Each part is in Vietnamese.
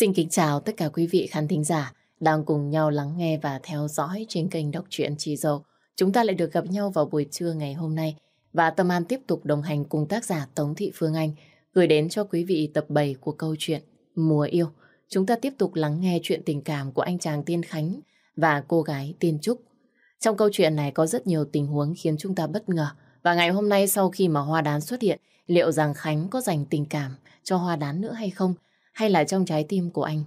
Xin kính chào tất cả quý vị khán thính giả đang cùng nhau lắng nghe và theo dõi trên kênh Đọc truyện Chị Dâu. Chúng ta lại được gặp nhau vào buổi trưa ngày hôm nay và Tâm An tiếp tục đồng hành cùng tác giả Tống Thị Phương Anh gửi đến cho quý vị tập 7 của câu chuyện Mùa Yêu. Chúng ta tiếp tục lắng nghe chuyện tình cảm của anh chàng Tiên Khánh và cô gái Tiên Trúc. Trong câu chuyện này có rất nhiều tình huống khiến chúng ta bất ngờ. Và ngày hôm nay sau khi mà Hoa Đán xuất hiện, liệu rằng Khánh có dành tình cảm cho Hoa Đán nữa hay không? Hay là trong trái tim của anh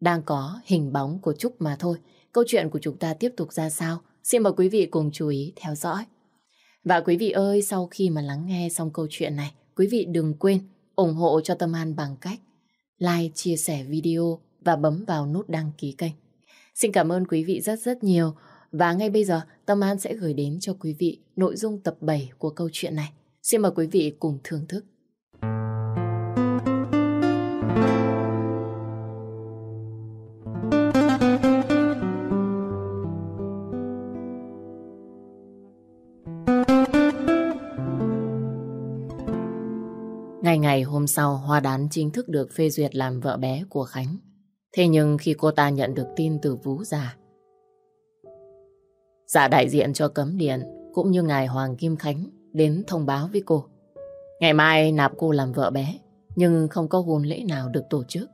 đang có hình bóng của Trúc mà thôi? Câu chuyện của chúng ta tiếp tục ra sao? Xin mời quý vị cùng chú ý theo dõi. Và quý vị ơi, sau khi mà lắng nghe xong câu chuyện này, quý vị đừng quên ủng hộ cho Tâm An bằng cách like, chia sẻ video và bấm vào nút đăng ký kênh. Xin cảm ơn quý vị rất rất nhiều. Và ngay bây giờ, Tâm An sẽ gửi đến cho quý vị nội dung tập 7 của câu chuyện này. Xin mời quý vị cùng thưởng thức. Hôm sau, Hoa Đán chính thức được phê duyệt làm vợ bé của Khánh. Thế nhưng khi cô ta nhận được tin từ Vũ già, già đại diện cho cấm điện cũng như ngài Hoàng Kim Khánh đến thông báo với cô. Ngày mai nạp cô làm vợ bé, nhưng không có hôn lễ nào được tổ chức.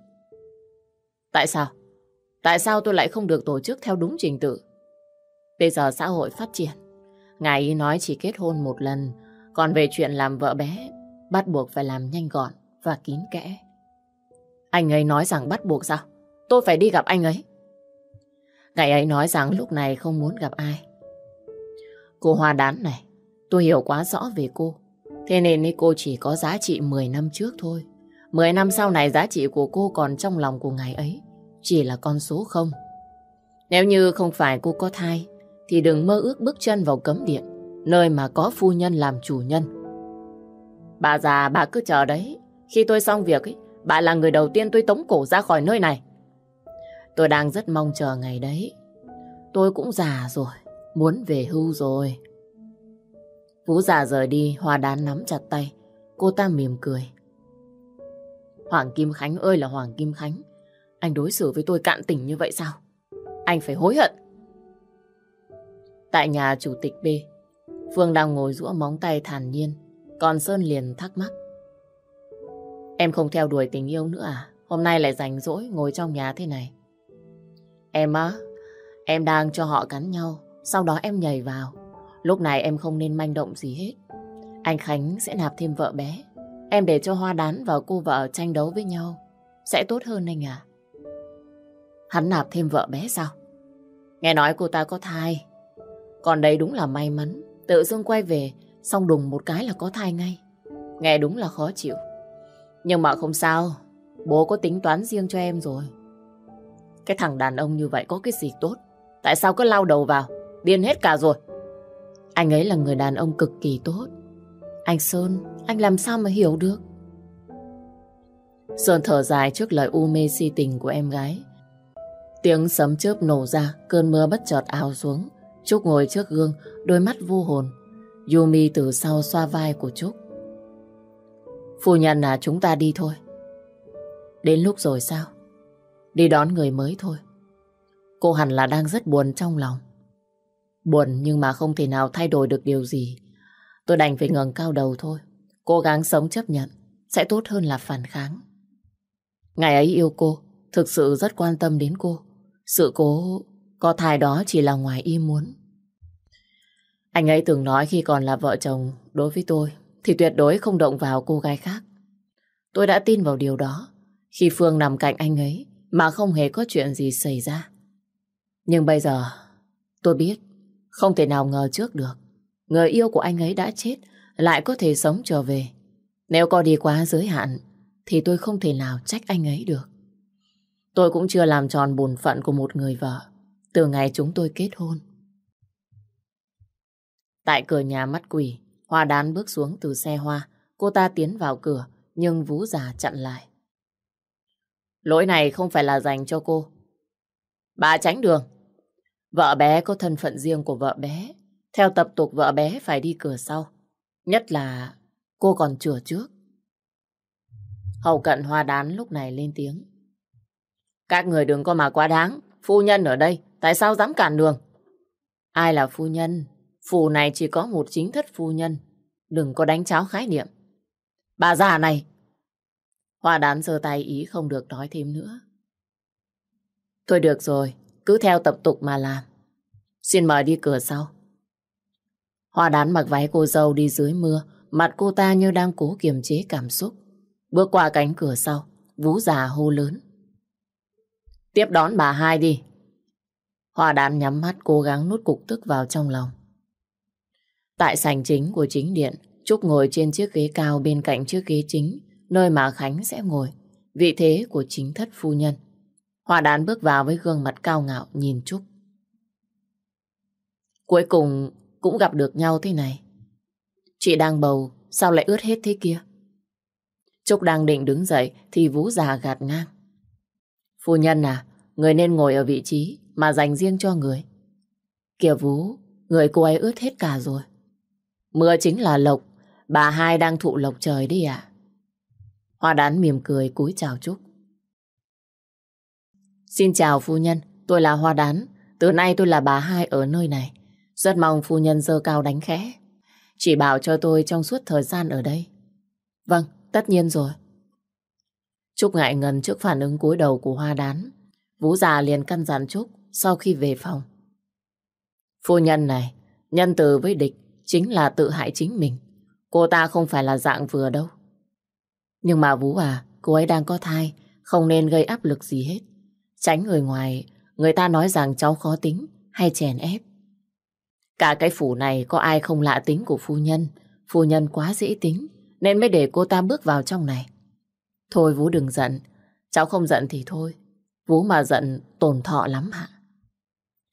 Tại sao? Tại sao tôi lại không được tổ chức theo đúng trình tự? Bây giờ xã hội phát triển, ngài ý nói chỉ kết hôn một lần, còn về chuyện làm vợ bé, bắt buộc phải làm nhanh gọn và kín kẽ. Anh ấy nói rằng bắt buộc sao? Tôi phải đi gặp anh ấy. Ngài ấy nói rằng lúc này không muốn gặp ai. Cô Hoa Đán này, tôi hiểu quá rõ về cô. Thế nên cô chỉ có giá trị 10 năm trước thôi. 10 năm sau này giá trị của cô còn trong lòng của ngài ấy. Chỉ là con số không. Nếu như không phải cô có thai, thì đừng mơ ước bước chân vào cấm điện, nơi mà có phu nhân làm chủ nhân. Bà già, bà cứ chờ đấy. Khi tôi xong việc, ấy, bà là người đầu tiên tôi tống cổ ra khỏi nơi này. Tôi đang rất mong chờ ngày đấy. Tôi cũng già rồi, muốn về hưu rồi. Vũ già rời đi, Hoa đán nắm chặt tay. Cô ta mỉm cười. Hoàng Kim Khánh ơi là Hoàng Kim Khánh. Anh đối xử với tôi cạn tình như vậy sao? Anh phải hối hận. Tại nhà chủ tịch B, Phương đang ngồi rũa móng tay thản nhiên. Còn Sơn liền thắc mắc. Em không theo đuổi tình yêu nữa à? Hôm nay lại rảnh rỗi ngồi trong nhà thế này. Em á, em đang cho họ cắn nhau, sau đó em nhảy vào. Lúc này em không nên manh động gì hết. Anh Khánh sẽ nạp thêm vợ bé. Em để cho Hoa Đán và cô vợ tranh đấu với nhau. Sẽ tốt hơn anh à? Hắn nạp thêm vợ bé sao? Nghe nói cô ta có thai. Còn đây đúng là may mắn. Tự dưng quay về, xong đùng một cái là có thai ngay. Nghe đúng là khó chịu. Nhưng mà không sao. Bố có tính toán riêng cho em rồi. Cái thằng đàn ông như vậy có cái gì tốt? Tại sao cứ lao đầu vào? Điên hết cả rồi. Anh ấy là người đàn ông cực kỳ tốt. Anh Sơn, anh làm sao mà hiểu được? Sơn thở dài trước lời u mê si tình của em gái. Tiếng sấm chớp nổ ra, cơn mưa bất chợt ào xuống. Trúc ngồi trước gương, đôi mắt vô hồn. Yumi từ sau xoa vai của Trúc. Phu nhân là chúng ta đi thôi. Đến lúc rồi sao? Đi đón người mới thôi. Cô hẳn là đang rất buồn trong lòng. Buồn nhưng mà không thể nào thay đổi được điều gì. Tôi đành phải ngẩng cao đầu thôi. Cố gắng sống chấp nhận sẽ tốt hơn là phản kháng. Ngày ấy yêu cô, thực sự rất quan tâm đến cô. Sự cố có thai đó chỉ là ngoài ý muốn. Anh ấy từng nói khi còn là vợ chồng đối với tôi, thì tuyệt đối không động vào cô gái khác. Tôi đã tin vào điều đó khi Phương nằm cạnh anh ấy, mà không hề có chuyện gì xảy ra. Nhưng bây giờ, tôi biết, không thể nào ngờ trước được người yêu của anh ấy đã chết, lại có thể sống trở về. Nếu có đi quá giới hạn, thì tôi không thể nào trách anh ấy được. Tôi cũng chưa làm tròn bổn phận của một người vợ từ ngày chúng tôi kết hôn. Tại cửa nhà mắt quỷ, Hoa đán bước xuống từ xe hoa. Cô ta tiến vào cửa, nhưng vú già chặn lại. Lỗi này không phải là dành cho cô. Bà tránh đường. Vợ bé có thân phận riêng của vợ bé. Theo tập tục vợ bé phải đi cửa sau. Nhất là cô còn chừa trước. Hầu cận hoa đán lúc này lên tiếng. Các người đừng có mà quá đáng. Phu nhân ở đây, tại sao dám cản đường? Ai là phu nhân? Phủ này chỉ có một chính thất phu nhân. Đừng có đánh cháo khái niệm. Bà già này! Hoa đán giơ tay ý không được nói thêm nữa. Thôi được rồi, cứ theo tập tục mà làm. Xin mời đi cửa sau. Hoa đán mặc váy cô dâu đi dưới mưa, mặt cô ta như đang cố kiềm chế cảm xúc. Bước qua cánh cửa sau, vú già hô lớn. Tiếp đón bà hai đi. Hoa đán nhắm mắt cố gắng nuốt cục tức vào trong lòng. Tại sảnh chính của chính điện, Trúc ngồi trên chiếc ghế cao bên cạnh chiếc ghế chính, nơi mà Khánh sẽ ngồi, vị thế của chính thất phu nhân. Hoa đán bước vào với gương mặt cao ngạo nhìn Trúc. Cuối cùng cũng gặp được nhau thế này. Chị đang bầu, sao lại ướt hết thế kia? Trúc đang định đứng dậy thì Vũ già gạt ngang. Phu nhân à, người nên ngồi ở vị trí mà dành riêng cho người. Kìa Vũ, người cô ấy ướt hết cả rồi. Mưa chính là lộc, bà hai đang thụ lộc trời đi à? Hoa đán mỉm cười cúi chào Trúc. Xin chào phu nhân, tôi là Hoa đán. Từ nay tôi là bà hai ở nơi này. Rất mong phu nhân dơ cao đánh khẽ. Chỉ bảo cho tôi trong suốt thời gian ở đây. Vâng, tất nhiên rồi. Trúc ngại ngần trước phản ứng cúi đầu của Hoa đán. Vũ già liền căn dặn Trúc sau khi về phòng. Phu nhân này, nhân từ với địch chính là tự hại chính mình. Cô ta không phải là dạng vừa đâu. Nhưng mà Vũ à, cô ấy đang có thai, không nên gây áp lực gì hết. Tránh người ngoài, người ta nói rằng cháu khó tính hay chèn ép. Cả cái phủ này có ai không lạ tính của phu nhân. Phu nhân quá dễ tính, nên mới để cô ta bước vào trong này. Thôi Vũ đừng giận, cháu không giận thì thôi. Vũ mà giận tổn thọ lắm hả?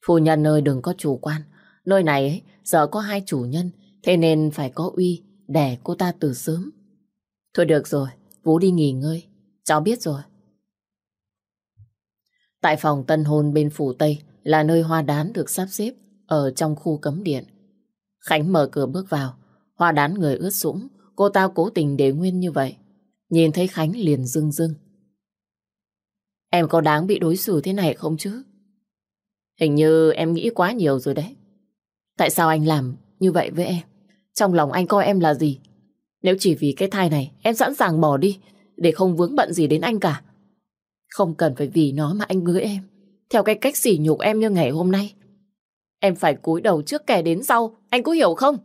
Phu nhân ơi đừng có chủ quan. Nơi này ấy, giờ có hai chủ nhân, thế nên phải có uy để cô ta từ sớm. Thôi được rồi, Vũ đi nghỉ ngơi. Cháu biết rồi. Tại phòng tân hôn bên phủ Tây là nơi hoa đán được sắp xếp ở trong khu cấm điện. Khánh mở cửa bước vào, hoa đán người ướt sũng, cô ta cố tình để nguyên như vậy. Nhìn thấy Khánh liền rưng rưng. Em có đáng bị đối xử thế này không chứ? Hình như em nghĩ quá nhiều rồi đấy. Tại sao anh làm như vậy với em? Trong lòng anh coi em là gì? Nếu chỉ vì cái thai này, em sẵn sàng bỏ đi, để không vướng bận gì đến anh cả. Không cần phải vì nó mà anh ngứa em, theo cái cách sỉ nhục em như ngày hôm nay. Em phải cúi đầu trước kẻ đến sau, anh có hiểu không?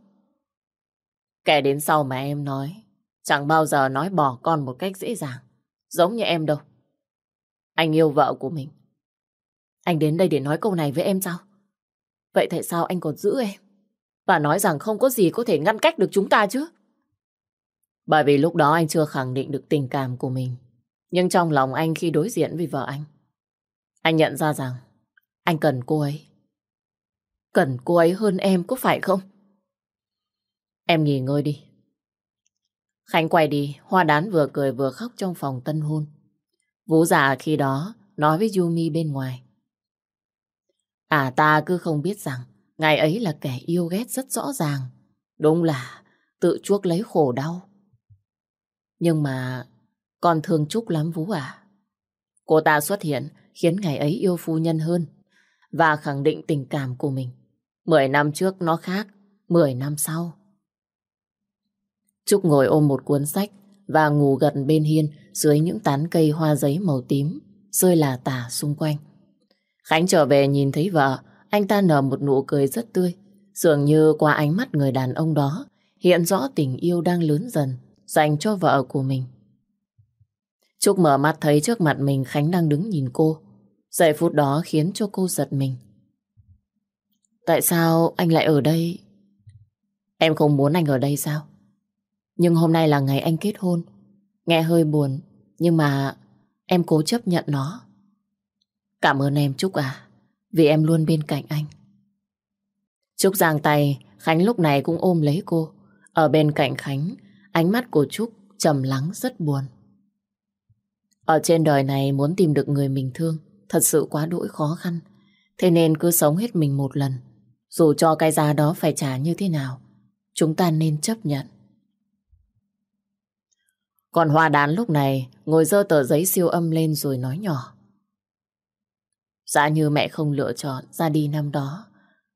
Kẻ đến sau mà em nói, chẳng bao giờ nói bỏ con một cách dễ dàng, giống như em đâu. Anh yêu vợ của mình. Anh đến đây để nói câu này với em sao? Vậy tại sao anh còn giữ em? Và nói rằng không có gì có thể ngăn cách được chúng ta chứ? Bởi vì lúc đó anh chưa khẳng định được tình cảm của mình. Nhưng trong lòng anh khi đối diện với vợ anh, anh nhận ra rằng anh cần cô ấy. Cần cô ấy hơn em có phải không? Em nghỉ ngơi đi. Khánh quay đi, hoa đán vừa cười vừa khóc trong phòng tân hôn. Vũ già khi đó nói với Yumi bên ngoài. À ta cứ không biết rằng ngày ấy là kẻ yêu ghét rất rõ ràng. Đúng là tự chuốc lấy khổ đau. Nhưng mà con thương Trúc lắm Vũ à. Cô ta xuất hiện khiến ngày ấy yêu phu nhân hơn và khẳng định tình cảm của mình. Mười năm trước nó khác, mười năm sau. Trúc ngồi ôm một cuốn sách và ngủ gần bên hiên dưới những tán cây hoa giấy màu tím rơi là tả xung quanh. Khánh trở về nhìn thấy vợ, anh ta nở một nụ cười rất tươi. Dường như qua ánh mắt người đàn ông đó hiện rõ tình yêu đang lớn dần dành cho vợ của mình. Trúc mở mắt thấy trước mặt mình Khánh đang đứng nhìn cô. Giây phút đó khiến cho cô giật mình. Tại sao anh lại ở đây? Em không muốn anh ở đây sao? Nhưng hôm nay là ngày anh kết hôn. Nghe hơi buồn, nhưng mà em cố chấp nhận nó. Cảm ơn em Trúc à, vì em luôn bên cạnh anh. Trúc giang tay, Khánh lúc này cũng ôm lấy cô. Ở bên cạnh Khánh, ánh mắt của Trúc trầm lắng rất buồn. Ở trên đời này muốn tìm được người mình thương thật sự quá đỗi khó khăn. Thế nên cứ sống hết mình một lần. Dù cho cái giá đó phải trả như thế nào, chúng ta nên chấp nhận. Còn Hoa Đán lúc này ngồi dơ tờ giấy siêu âm lên rồi nói nhỏ. Giả như mẹ không lựa chọn ra đi năm đó,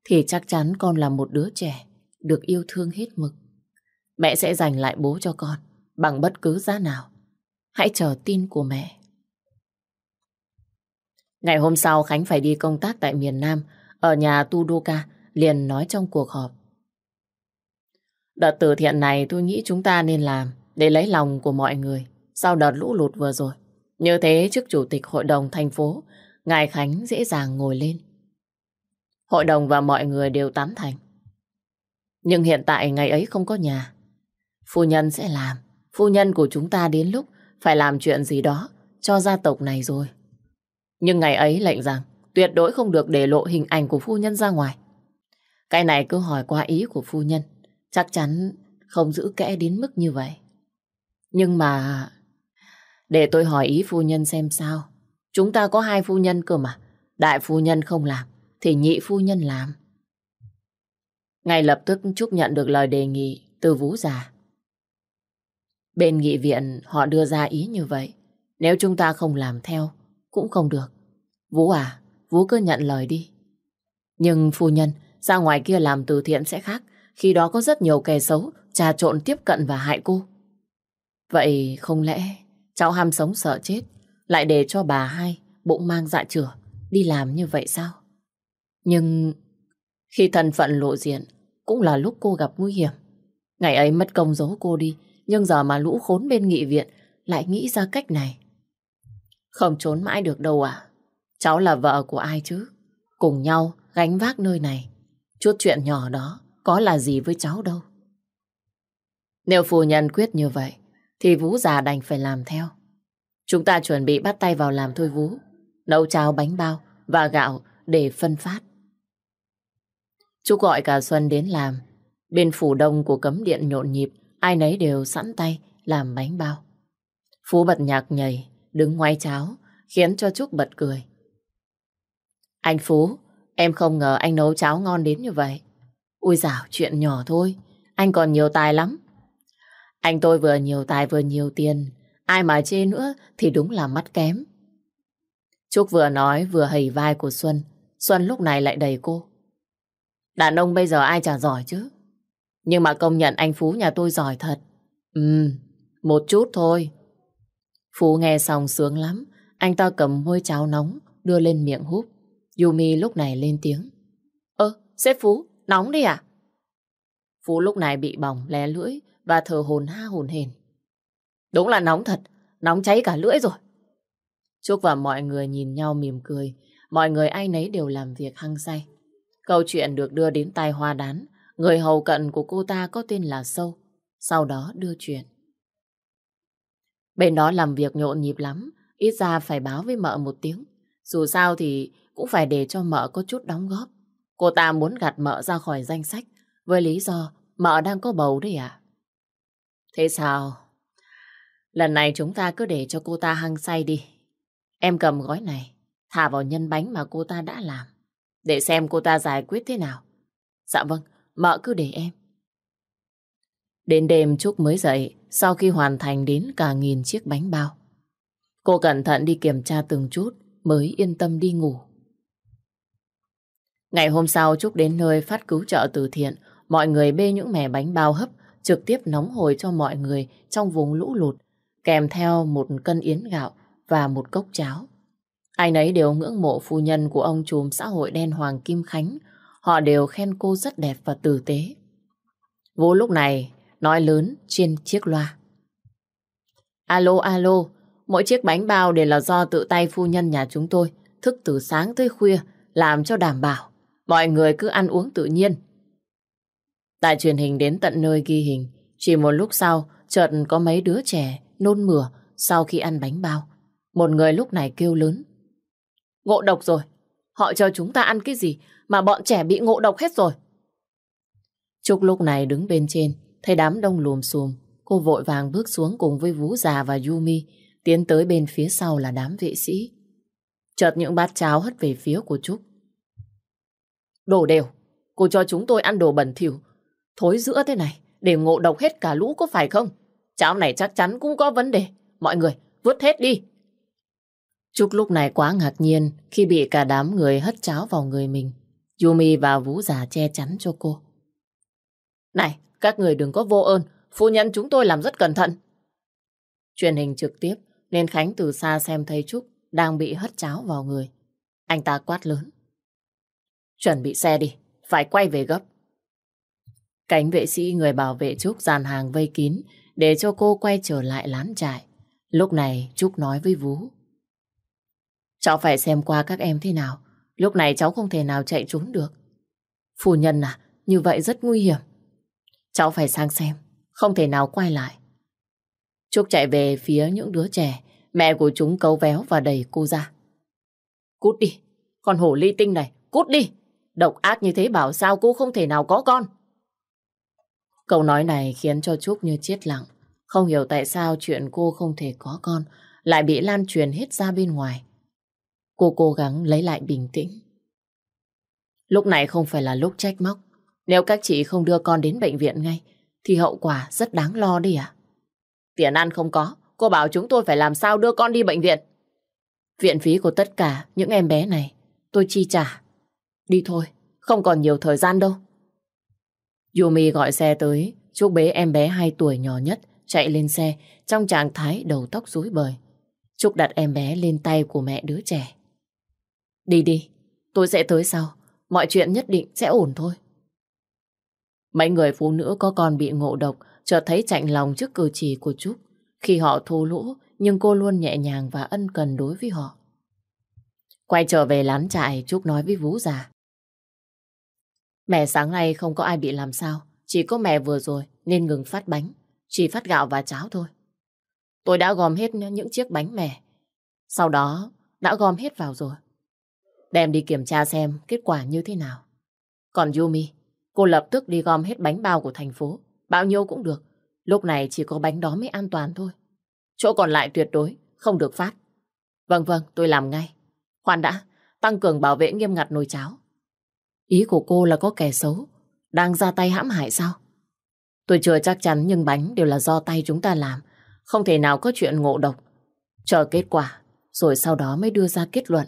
thì chắc chắn con là một đứa trẻ được yêu thương hết mực. Mẹ sẽ dành lại bố cho con bằng bất cứ giá nào. Hãy chờ tin của mẹ. Ngày hôm sau Khánh phải đi công tác tại miền Nam, ở nhà Tudoka, liền nói trong cuộc họp. Đợt từ thiện này tôi nghĩ chúng ta nên làm để lấy lòng của mọi người sau đợt lũ lụt vừa rồi. Như thế trước chủ tịch hội đồng thành phố, Ngài Khánh dễ dàng ngồi lên. Hội đồng và mọi người đều tán thành. Nhưng hiện tại ngày ấy không có nhà. Phu nhân sẽ làm. Phu nhân của chúng ta đến lúc phải làm chuyện gì đó cho gia tộc này rồi. Nhưng ngày ấy lệnh rằng tuyệt đối không được để lộ hình ảnh của phu nhân ra ngoài. Cái này cứ hỏi qua ý của phu nhân. Chắc chắn không giữ kẽ đến mức như vậy. Nhưng mà... Để tôi hỏi ý phu nhân xem sao. Chúng ta có hai phu nhân cơ mà. Đại phu nhân không làm, thì nhị phu nhân làm. Ngay lập tức Trúc nhận được lời đề nghị từ Vũ già. Bên nghị viện họ đưa ra ý như vậy. Nếu chúng ta không làm theo, cũng không được. Vũ à, Vũ cứ nhận lời đi. Nhưng phu nhân, ra ngoài kia làm từ thiện sẽ khác. Khi đó có rất nhiều kẻ xấu trà trộn tiếp cận và hại cô. Vậy không lẽ cháu ham sống sợ chết lại để cho bà hai bụng mang dạ chửa đi làm như vậy sao? Nhưng khi thân phận lộ diện cũng là lúc cô gặp nguy hiểm. Ngày ấy mất công giấu cô đi nhưng giờ mà lũ khốn bên nghị viện lại nghĩ ra cách này. Không trốn mãi được đâu à? Cháu là vợ của ai chứ? Cùng nhau gánh vác nơi này. Chút chuyện nhỏ đó có là gì với cháu đâu. Nếu phu nhân quyết như vậy, thì Vũ già đành phải làm theo. Chúng ta chuẩn bị bắt tay vào làm thôi Vũ. Nấu cháo bánh bao và gạo để phân phát. Chú gọi cả Xuân đến làm. Bên phủ đông của cấm điện nhộn nhịp, ai nấy đều sẵn tay làm bánh bao. Phú bật nhạc nhảy, đứng ngoái cháo, khiến cho Trúc bật cười. Anh Phú, em không ngờ anh nấu cháo ngon đến như vậy. Ui dào, chuyện nhỏ thôi. Anh còn nhiều tài lắm. Anh tôi vừa nhiều tài vừa nhiều tiền. Ai mà chê nữa thì đúng là mắt kém. Trúc vừa nói vừa hầy vai của Xuân. Xuân lúc này lại đầy cô. Đàn ông bây giờ ai chả giỏi chứ. Nhưng mà công nhận anh Phú nhà tôi giỏi thật. Ừ, một chút thôi. Phú nghe xong sướng lắm. Anh ta cầm môi cháo nóng, đưa lên miệng húp. Yumi lúc này lên tiếng. Ơ, sếp Phú, nóng đi à? Phú lúc này bị bỏng lé lưỡi và thở hồn ha hồn hền. Đúng là nóng thật, nóng cháy cả lưỡi rồi. Trúc và mọi người nhìn nhau mỉm cười, mọi người ai nấy đều làm việc hăng say. Câu chuyện được đưa đến tai hoa đán, người hầu cận của cô ta có tên là Sâu, sau đó đưa chuyện. Bên đó làm việc nhộn nhịp lắm, ít ra phải báo với mợ một tiếng. Dù sao thì cũng phải để cho mợ có chút đóng góp. Cô ta muốn gạt mợ ra khỏi danh sách với lý do mợ đang có bầu đấy à? Thế sao? Lần này chúng ta cứ để cho cô ta hăng say đi. Em cầm gói này, thả vào nhân bánh mà cô ta đã làm. Để xem cô ta giải quyết thế nào. Dạ vâng, mợ cứ để em. Đến đêm Trúc mới dậy sau khi hoàn thành đến cả nghìn chiếc bánh bao. Cô cẩn thận đi kiểm tra từng chút mới yên tâm đi ngủ. Ngày hôm sau Trúc đến nơi phát cứu trợ từ thiện, mọi người bê những mẻ bánh bao hấp trực tiếp nóng hổi cho mọi người trong vùng lũ lụt, kèm theo một cân yến gạo và một cốc cháo. Ai nấy đều ngưỡng mộ phu nhân của ông trùm xã hội đen Hoàng Kim Khánh. Họ đều khen cô rất đẹp và tử tế. Vũ lúc này nói lớn trên chiếc loa. Alo, alo, mỗi chiếc bánh bao đều là do tự tay phu nhân nhà chúng tôi thức từ sáng tới khuya làm cho đảm bảo. Mọi người cứ ăn uống tự nhiên. Tại truyền hình đến tận nơi ghi hình, chỉ một lúc sau, chợt có mấy đứa trẻ nôn mửa sau khi ăn bánh bao. Một người lúc này kêu lớn. Ngộ độc rồi. Họ cho chúng ta ăn cái gì mà bọn trẻ bị ngộ độc hết rồi. Trúc lúc này đứng bên trên, thấy đám đông lùm xùm. Cô vội vàng bước xuống cùng với Vũ già và Yumi, tiến tới bên phía sau là đám vệ sĩ. Chợt những bát cháo hất về phía của Trúc. Đồ đều, cô cho chúng tôi ăn đồ bẩn thỉu, thối giữa thế này, để ngộ độc hết cả lũ có phải không? Cháo này chắc chắn cũng có vấn đề. Mọi người, vứt hết đi. Trúc lúc này quá ngạc nhiên khi bị cả đám người hất cháo vào người mình. Yumi và Vũ già che chắn cho cô. Này, các người đừng có vô ơn. Phu nhân chúng tôi làm rất cẩn thận. Truyền hình trực tiếp nên Khánh từ xa xem thấy Trúc đang bị hất cháo vào người. Anh ta quát lớn. Chuẩn bị xe đi, phải quay về gấp. Cánh vệ sĩ người bảo vệ Trúc dàn hàng vây kín để cho cô quay trở lại lán trại. Lúc này Trúc nói với Vũ. Cháu phải xem qua các em thế nào. Lúc này cháu không thể nào chạy trốn được. Phu nhân à, như vậy rất nguy hiểm. Cháu phải sang xem, không thể nào quay lại. Trúc chạy về phía những đứa trẻ, mẹ của chúng cấu véo và đẩy cô ra. Cút đi, con hổ ly tinh này, cút đi. Độc ác như thế bảo sao cô không thể nào có con. Câu nói này khiến cho Trúc như chết lặng. Không hiểu tại sao chuyện cô không thể có con lại bị lan truyền hết ra bên ngoài. Cô cố gắng lấy lại bình tĩnh. Lúc này không phải là lúc trách móc. Nếu các chị không đưa con đến bệnh viện ngay, thì hậu quả rất đáng lo đi à? Tiền ăn không có, cô bảo chúng tôi phải làm sao đưa con đi bệnh viện. Viện phí của tất cả những em bé này, tôi chi trả. Đi thôi, không còn nhiều thời gian đâu. Yumi gọi xe tới, chúc bế em bé 2 tuổi nhỏ nhất chạy lên xe trong trạng thái đầu tóc rối bời. Trúc đặt em bé lên tay của mẹ đứa trẻ. Đi đi, tôi sẽ tới sau. Mọi chuyện nhất định sẽ ổn thôi. Mấy người phụ nữ có con bị ngộ độc chợt thấy chạnh lòng trước cử chỉ của Trúc. Khi họ thô lỗ, nhưng cô luôn nhẹ nhàng và ân cần đối với họ. Quay trở về lán trại, Trúc nói với Vũ già. Mẹ sáng nay không có ai bị làm sao, chỉ có mẹ vừa rồi nên ngừng phát bánh, chỉ phát gạo và cháo thôi. Tôi đã gom hết những chiếc bánh mẹ sau đó đã gom hết vào rồi. Đem đi kiểm tra xem kết quả như thế nào. Còn Yumi, cô lập tức đi gom hết bánh bao của thành phố. Bao nhiêu cũng được. Lúc này chỉ có bánh đó mới an toàn thôi. Chỗ còn lại tuyệt đối không được phát. Vâng vâng, tôi làm ngay. Khoan đã, tăng cường bảo vệ nghiêm ngặt nồi cháo. Ý của cô là có kẻ xấu, đang ra tay hãm hại sao? Tôi chưa chắc chắn nhưng bánh đều là do tay chúng ta làm. Không thể nào có chuyện ngộ độc. Chờ kết quả, rồi sau đó mới đưa ra kết luận.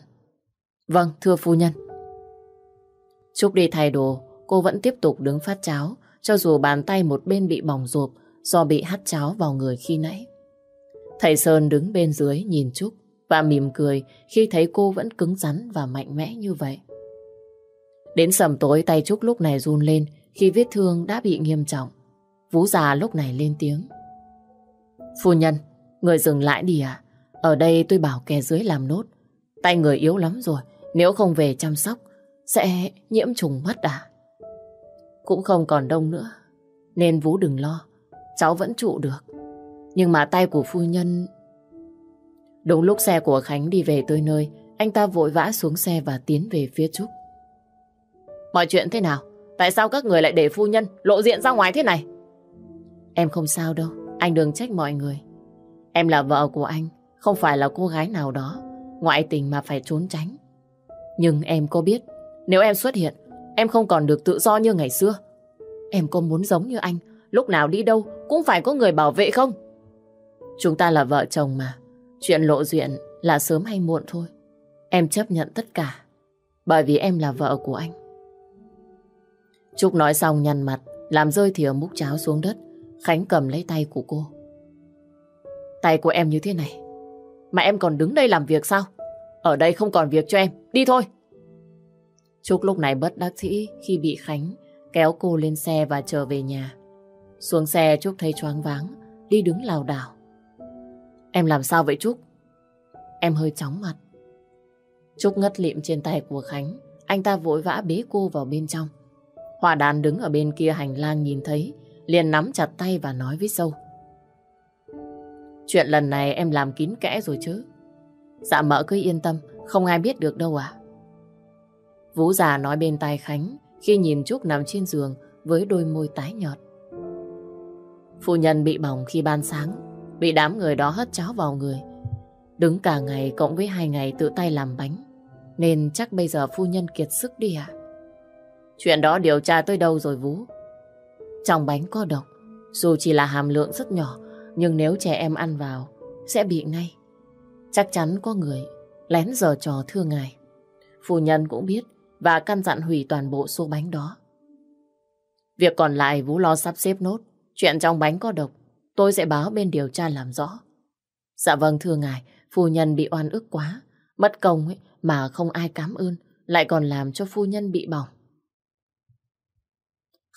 Vâng, thưa phu nhân. Trúc đi thay đồ, cô vẫn tiếp tục đứng phát cháo, cho dù bàn tay một bên bị bỏng ruột do bị hắt cháo vào người khi nãy. Thầy Sơn đứng bên dưới nhìn Trúc và mỉm cười khi thấy cô vẫn cứng rắn và mạnh mẽ như vậy. Đến sầm tối tay Trúc lúc này run lên khi vết thương đã bị nghiêm trọng. Vũ già lúc này lên tiếng. Phu nhân, người dừng lại đi à? Ở đây tôi bảo kẻ dưới làm nốt. Tay người yếu lắm rồi, nếu không về chăm sóc, sẽ nhiễm trùng mất à? Cũng không còn đông nữa, nên Vũ đừng lo, cháu vẫn trụ được. Nhưng mà tay của phu nhân... Đúng lúc xe của Khánh đi về tới nơi, anh ta vội vã xuống xe và tiến về phía Trúc. Mọi chuyện thế nào? Tại sao các người lại để phu nhân lộ diện ra ngoài thế này? Em không sao đâu, anh đừng trách mọi người. Em là vợ của anh, không phải là cô gái nào đó, ngoại tình mà phải trốn tránh. Nhưng em có biết, nếu em xuất hiện, em không còn được tự do như ngày xưa. Em có muốn giống như anh, lúc nào đi đâu cũng phải có người bảo vệ không? Chúng ta là vợ chồng mà, chuyện lộ diện là sớm hay muộn thôi. Em chấp nhận tất cả, bởi vì em là vợ của anh. Trúc nói xong nhăn mặt, làm rơi thìa múc cháo xuống đất. Khánh cầm lấy tay của cô. Tay của em như thế này, mà em còn đứng đây làm việc sao? Ở đây không còn việc cho em, đi thôi. Trúc lúc này bất đắc dĩ khi bị Khánh kéo cô lên xe và trở về nhà. Xuống xe Trúc thấy choáng váng, đi đứng lào đảo. Em làm sao vậy Trúc? Em hơi chóng mặt. Trúc ngất lịm trên tay của Khánh, anh ta vội vã bế cô vào bên trong. Hòa đàn đứng ở bên kia hành lang nhìn thấy, liền nắm chặt tay và nói với sâu. Chuyện lần này em làm kín kẽ rồi chứ. Dạ mợ cứ yên tâm, không ai biết được đâu à. Vũ già nói bên tai Khánh khi nhìn Trúc nằm trên giường với đôi môi tái nhợt. Phu nhân bị bỏng khi ban sáng, bị đám người đó hất cháo vào người. Đứng cả ngày cộng với hai ngày tự tay làm bánh, nên chắc bây giờ phu nhân kiệt sức đi à? Chuyện đó điều tra tới đâu rồi Vũ? Trong bánh có độc, dù chỉ là hàm lượng rất nhỏ, nhưng nếu trẻ em ăn vào, sẽ bị ngay. Chắc chắn có người lén giờ trò thưa ngài. Phu nhân cũng biết và căn dặn hủy toàn bộ số bánh đó. Việc còn lại Vũ lo sắp xếp nốt. Chuyện trong bánh có độc, tôi sẽ báo bên điều tra làm rõ. Dạ vâng thưa ngài, phu nhân bị oan ức quá. Mất công ấy mà không ai cảm ơn, lại còn làm cho phu nhân bị bỏng.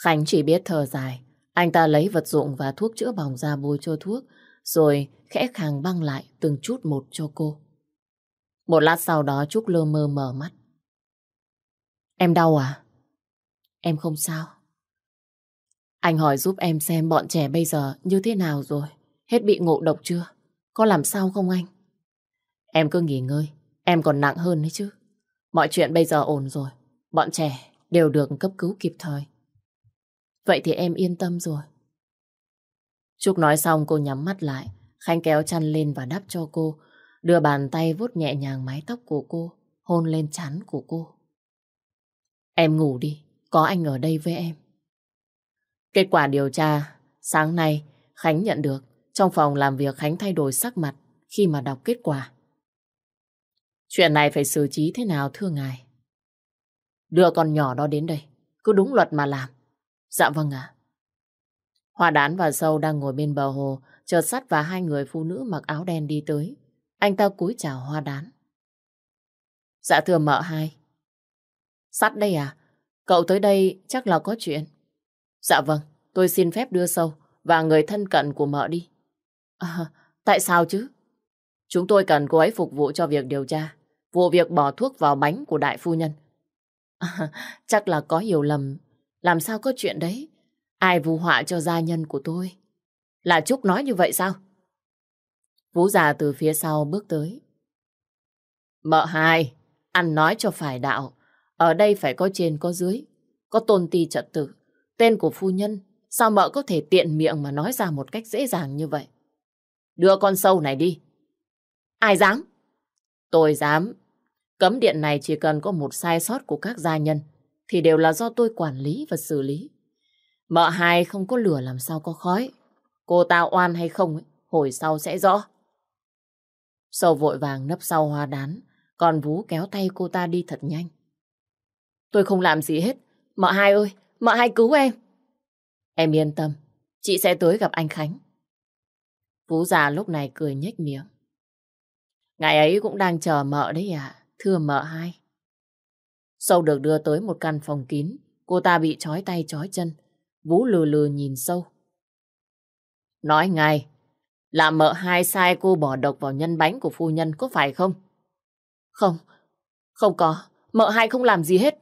Khánh chỉ biết thở dài, anh ta lấy vật dụng và thuốc chữa bỏng ra bôi cho thuốc, rồi khẽ khàng băng lại từng chút một cho cô. Một lát sau đó Trúc lơ mơ mở mắt. Em đau à? Em không sao. Anh hỏi giúp em xem bọn trẻ bây giờ như thế nào rồi. Hết bị ngộ độc chưa? Có làm sao không anh? Em cứ nghỉ ngơi. Em còn nặng hơn đấy chứ. Mọi chuyện bây giờ ổn rồi. Bọn trẻ đều được cấp cứu kịp thời. Vậy thì em yên tâm rồi. Trúc nói xong cô nhắm mắt lại. Khanh kéo chăn lên và đắp cho cô. Đưa bàn tay vuốt nhẹ nhàng mái tóc của cô. Hôn lên chán của cô. Em ngủ đi. Có anh ở đây với em. Kết quả điều tra, sáng nay Khánh nhận được. Trong phòng làm việc Khánh thay đổi sắc mặt khi mà đọc kết quả. Chuyện này phải xử trí thế nào thưa ngài? Đưa con nhỏ đó đến đây, cứ đúng luật mà làm. Dạ vâng ạ. Hoa đán và sâu đang ngồi bên bờ hồ, chợt sắt và hai người phụ nữ mặc áo đen đi tới. Anh ta cúi chào hoa đán. Dạ thưa mợ hai. Sắt đây à? Cậu tới đây chắc là có chuyện. Dạ vâng, tôi xin phép đưa sâu và người thân cận của mợ đi. À, tại sao chứ? Chúng tôi cần cô ấy phục vụ cho việc điều tra vụ việc bỏ thuốc vào bánh của đại phu nhân. À, chắc là có hiểu lầm. Làm sao có chuyện đấy? Ai vu họa cho gia nhân của tôi? Là Trúc nói như vậy sao? Vũ già từ phía sau bước tới. Mợ hai, ăn nói cho phải đạo. Ở đây phải có trên có dưới, có tôn ti trật tự. Tên của phu nhân, sao mợ có thể tiện miệng mà nói ra một cách dễ dàng như vậy? Đưa con sâu này đi. Ai dám? Tôi dám. Cấm điện này chỉ cần có một sai sót của các gia nhân thì đều là do tôi quản lý và xử lý. Mợ hai không có lửa làm sao có khói. Cô ta oan hay không ấy, hồi sau sẽ rõ. Sầu vội vàng nấp sau hoa đán, còn Vú kéo tay cô ta đi thật nhanh. Tôi không làm gì hết. Mợ hai ơi, mợ hai cứu em. Em yên tâm, chị sẽ tới gặp anh Khánh. Vú già lúc này cười nhếch miệng. Ngày ấy cũng đang chờ mợ đấy à, thưa mợ hai. Sâu được đưa tới một căn phòng kín, cô ta bị trói tay trói chân, Vũ lừ lừ nhìn sâu. Nói ngay, là mợ hai sai cô bỏ độc vào nhân bánh của phu nhân có phải không? Không, không có, mợ hai không làm gì hết.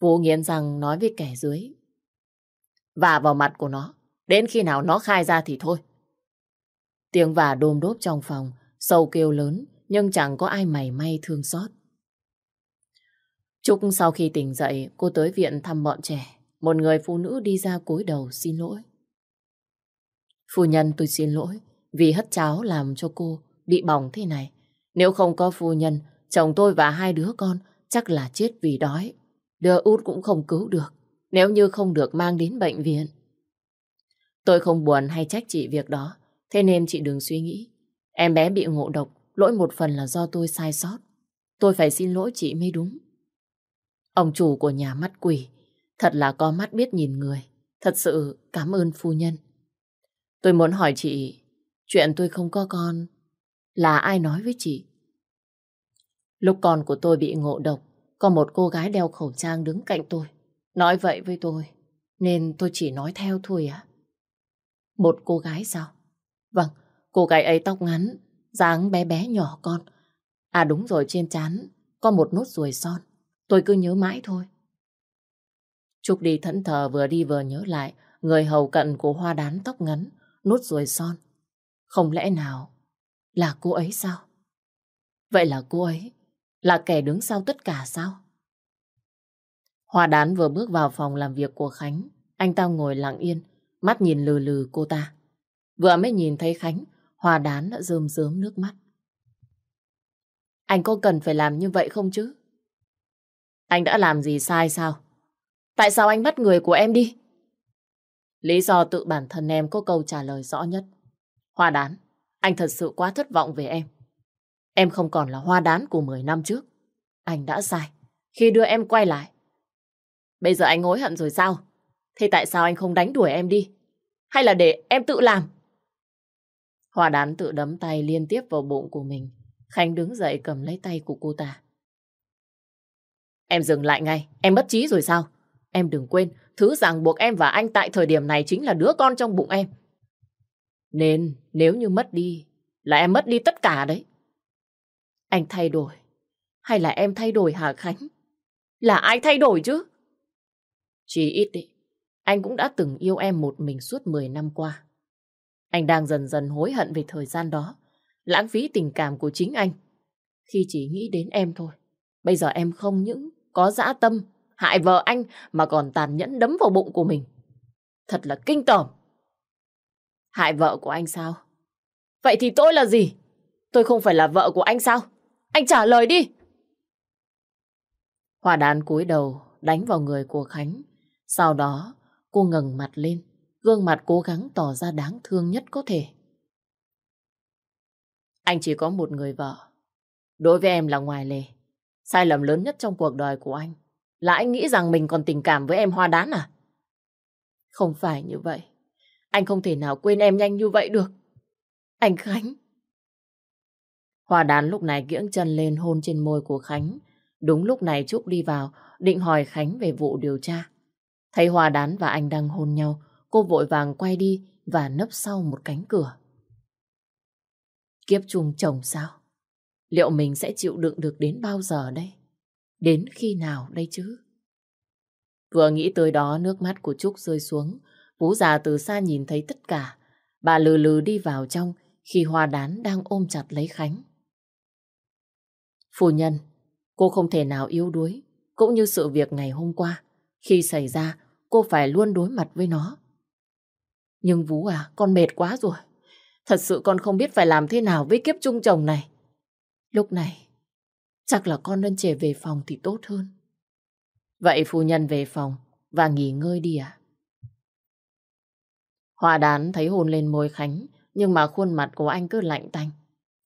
Vũ nghiến rằng nói với kẻ dưới. Và vào mặt của nó, đến khi nào nó khai ra thì thôi. Tiếng và đôm đốp trong phòng, sâu kêu lớn, nhưng chẳng có ai mảy may thương xót. Trúc sau khi tỉnh dậy, cô tới viện thăm bọn trẻ. Một người phụ nữ đi ra cúi đầu xin lỗi. Phu nhân tôi xin lỗi vì hất cháo làm cho cô bị bỏng thế này. Nếu không có phu nhân, chồng tôi và hai đứa con chắc là chết vì đói. Đưa út cũng không cứu được nếu như không được mang đến bệnh viện. Tôi không buồn hay trách chị việc đó, thế nên chị đừng suy nghĩ. Em bé bị ngộ độc, lỗi một phần là do tôi sai sót. Tôi phải xin lỗi chị mới đúng. Ông chủ của nhà mắt quỷ, thật là có mắt biết nhìn người. Thật sự cảm ơn phu nhân. Tôi muốn hỏi chị, chuyện tôi không có con, là ai nói với chị? Lúc con của tôi bị ngộ độc, có một cô gái đeo khẩu trang đứng cạnh tôi. Nói vậy với tôi, nên tôi chỉ nói theo thôi à? Một cô gái sao? Vâng, cô gái ấy tóc ngắn, dáng bé bé nhỏ con. À đúng rồi, trên trán có một nốt ruồi son. Tôi cứ nhớ mãi thôi. Trúc đi thẫn thờ vừa đi vừa nhớ lại người hầu cận của hoa đán tóc ngắn, nốt ruồi son. Không lẽ nào là cô ấy sao? Vậy là cô ấy là kẻ đứng sau tất cả sao? Hoa đán vừa bước vào phòng làm việc của Khánh. Anh ta ngồi lặng yên, mắt nhìn lừ lừ cô ta. Vừa mới nhìn thấy Khánh, Hoa đán đã rơm rớm nước mắt. Anh có cần phải làm như vậy không chứ? Anh đã làm gì sai sao? Tại sao anh bắt người của em đi? Lý do tự bản thân em có câu trả lời rõ nhất. Hoa đán, anh thật sự quá thất vọng về em. Em không còn là hoa đán của 10 năm trước. Anh đã sai khi đưa em quay lại. Bây giờ anh hối hận rồi sao? Thế tại sao anh không đánh đuổi em đi? Hay là để em tự làm? Hoa đán tự đấm tay liên tiếp vào bụng của mình. Khánh đứng dậy cầm lấy tay của cô ta. Em dừng lại ngay, em bất trí rồi sao? Em đừng quên, thứ ràng buộc em và anh tại thời điểm này chính là đứa con trong bụng em. Nên nếu như mất đi, là em mất đi tất cả đấy. Anh thay đổi, hay là em thay đổi hà Khánh? Là ai thay đổi chứ? Chỉ ít đi, anh cũng đã từng yêu em một mình suốt 10 năm qua. Anh đang dần dần hối hận về thời gian đó, lãng phí tình cảm của chính anh. Khi chỉ nghĩ đến em thôi, bây giờ em không những có dã tâm, hại vợ anh mà còn tàn nhẫn đấm vào bụng của mình. Thật là kinh tởm. Hại vợ của anh sao? Vậy thì tôi là gì? Tôi không phải là vợ của anh sao? Anh trả lời đi! Hòa đán cúi đầu đánh vào người của Khánh. Sau đó, cô ngẩng mặt lên, gương mặt cố gắng tỏ ra đáng thương nhất có thể. Anh chỉ có một người vợ. Đối với em là ngoài lề. Sai lầm lớn nhất trong cuộc đời của anh là anh nghĩ rằng mình còn tình cảm với em hoa đán à? Không phải như vậy. Anh không thể nào quên em nhanh như vậy được. Anh Khánh. Hoa đán lúc này kiễng chân lên hôn trên môi của Khánh. Đúng lúc này Trúc đi vào, định hỏi Khánh về vụ điều tra. Thấy Hoa đán và anh đang hôn nhau, cô vội vàng quay đi và nấp sau một cánh cửa. Kiếp chung chồng sao? Liệu mình sẽ chịu đựng được đến bao giờ đây? Đến khi nào đây chứ? Vừa nghĩ tới đó nước mắt của Trúc rơi xuống. Vũ già từ xa nhìn thấy tất cả. Bà lừ lừ đi vào trong khi hoa đán đang ôm chặt lấy Khánh. Phu nhân, cô không thể nào yếu đuối. Cũng như sự việc ngày hôm qua. Khi xảy ra, cô phải luôn đối mặt với nó. Nhưng Vũ à, con mệt quá rồi. Thật sự con không biết phải làm thế nào với kiếp chung chồng này. Lúc này, chắc là con nên trở về phòng thì tốt hơn. Vậy phu nhân về phòng và nghỉ ngơi đi à? Hòa đán thấy hôn lên môi Khánh, nhưng mà khuôn mặt của anh cứ lạnh tanh.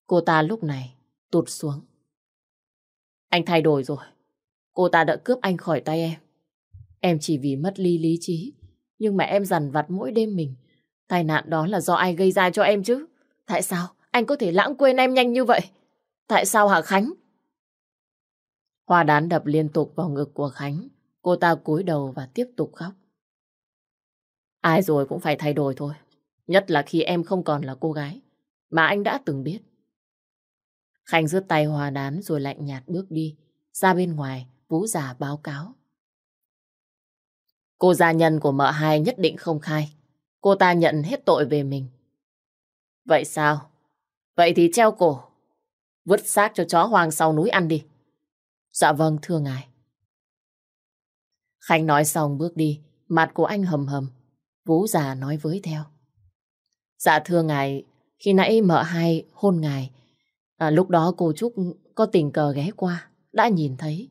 Cô ta lúc này tụt xuống. Anh thay đổi rồi. Cô ta đã cướp anh khỏi tay em. Em chỉ vì mất ly lý trí, nhưng mà em dằn vặt mỗi đêm mình. Tai nạn đó là do ai gây ra cho em chứ? Tại sao anh có thể lãng quên em nhanh như vậy? Tại sao hả Khánh? Hoa đán đập liên tục vào ngực của Khánh. Cô ta cúi đầu và tiếp tục khóc. Ai rồi cũng phải thay đổi thôi. Nhất là khi em không còn là cô gái mà anh đã từng biết. Khánh rút tay hòa đán rồi lạnh nhạt bước đi. Ra bên ngoài, Vũ già báo cáo. Cô gia nhân của mợ hai nhất định không khai. Cô ta nhận hết tội về mình. Vậy sao? Vậy thì treo cổ. Vứt xác cho chó hoang sau núi ăn đi. Dạ vâng, thưa ngài. Khánh nói xong bước đi, mặt của anh hầm hầm. Vũ già nói với theo. Dạ thưa ngài, khi nãy mợ hai hôn ngài, à, lúc đó cô Trúc có tình cờ ghé qua, đã nhìn thấy,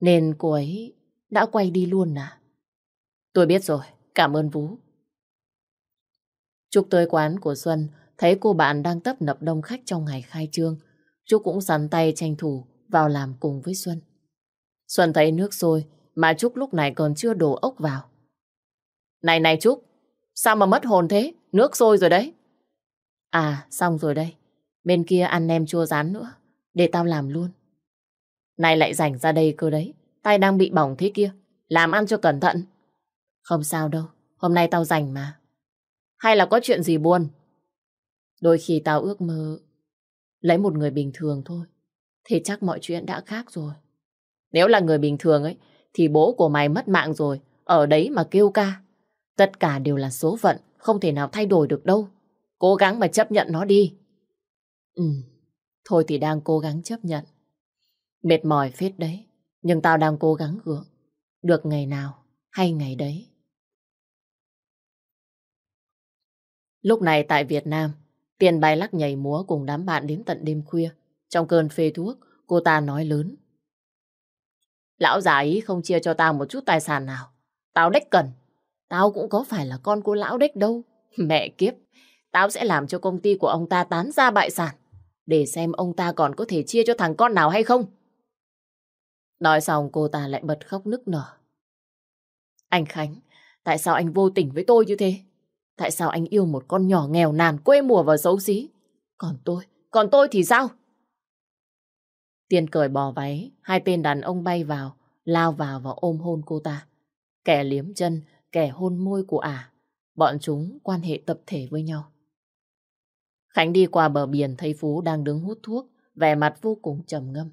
nên cô ấy đã quay đi luôn à. Tôi biết rồi, cảm ơn Vũ. Trúc tới quán của Xuân, thấy cô bạn đang tấp nập đông khách trong ngày khai trương. Trúc cũng sắn tay tranh thủ vào làm cùng với Xuân. Xuân thấy nước sôi, mà Trúc lúc này còn chưa đổ ốc vào. Này này Trúc, sao mà mất hồn thế? Nước sôi rồi đấy. À, xong rồi đây. Bên kia ăn nem chua rán nữa. Để tao làm luôn. Này lại rảnh ra đây cơ đấy. Tay đang bị bỏng thế kia. Làm ăn cho cẩn thận. Không sao đâu. Hôm nay tao rảnh mà. Hay là có chuyện gì buồn? Đôi khi tao ước mơ lấy một người bình thường thôi. Thì chắc mọi chuyện đã khác rồi. Nếu là người bình thường ấy, thì bố của mày mất mạng rồi, ở đấy mà kêu ca. Tất cả đều là số phận, không thể nào thay đổi được đâu. Cố gắng mà chấp nhận nó đi. Ừ, thôi thì đang cố gắng chấp nhận. Mệt mỏi phết đấy, nhưng tao đang cố gắng gượng. Được ngày nào hay ngày đấy. Lúc này tại Việt Nam, Tiền bay lắc nhảy múa cùng đám bạn đến tận đêm khuya. Trong cơn phê thuốc, cô ta nói lớn. Lão già ý không chia cho tao một chút tài sản nào. Tao đếch cần. Tao cũng có phải là con của lão đếch đâu. Mẹ kiếp, tao sẽ làm cho công ty của ông ta tán ra bại sản. để xem ông ta còn có thể chia cho thằng con nào hay không. Nói xong cô ta lại bật khóc nức nở. Anh Khánh, tại sao anh vô tình với tôi như thế? Tại sao anh yêu một con nhỏ nghèo nàn quê mùa và xấu xí? Còn tôi, còn tôi thì sao? Tiên cởi bò váy, hai tên đàn ông bay vào, lao vào và ôm hôn cô ta. Kẻ liếm chân, kẻ hôn môi của ả. Bọn chúng quan hệ tập thể với nhau. Khánh đi qua bờ biển thấy Phú đang đứng hút thuốc, vẻ mặt vô cùng trầm ngâm.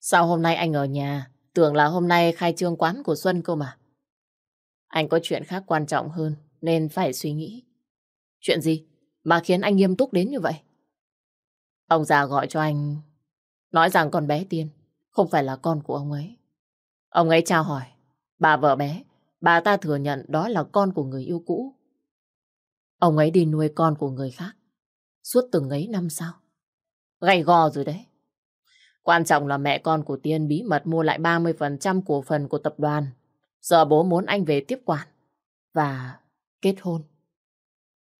Sao hôm nay anh ở nhà? Tưởng là hôm nay khai trương quán của Xuân cơ mà. Anh có chuyện khác quan trọng hơn nên phải suy nghĩ. Chuyện gì mà khiến anh nghiêm túc đến như vậy? Ông già gọi cho anh nói rằng con bé Tiên không phải là con của ông ấy. Ông ấy trao hỏi bà vợ bé, bà ta thừa nhận đó là con của người yêu cũ. Ông ấy đi nuôi con của người khác suốt từng ấy năm sau. Gầy gò rồi đấy. Quan trọng là mẹ con của Tiên bí mật mua lại 30% cổ phần của tập đoàn. Giờ bố muốn anh về tiếp quản và kết hôn.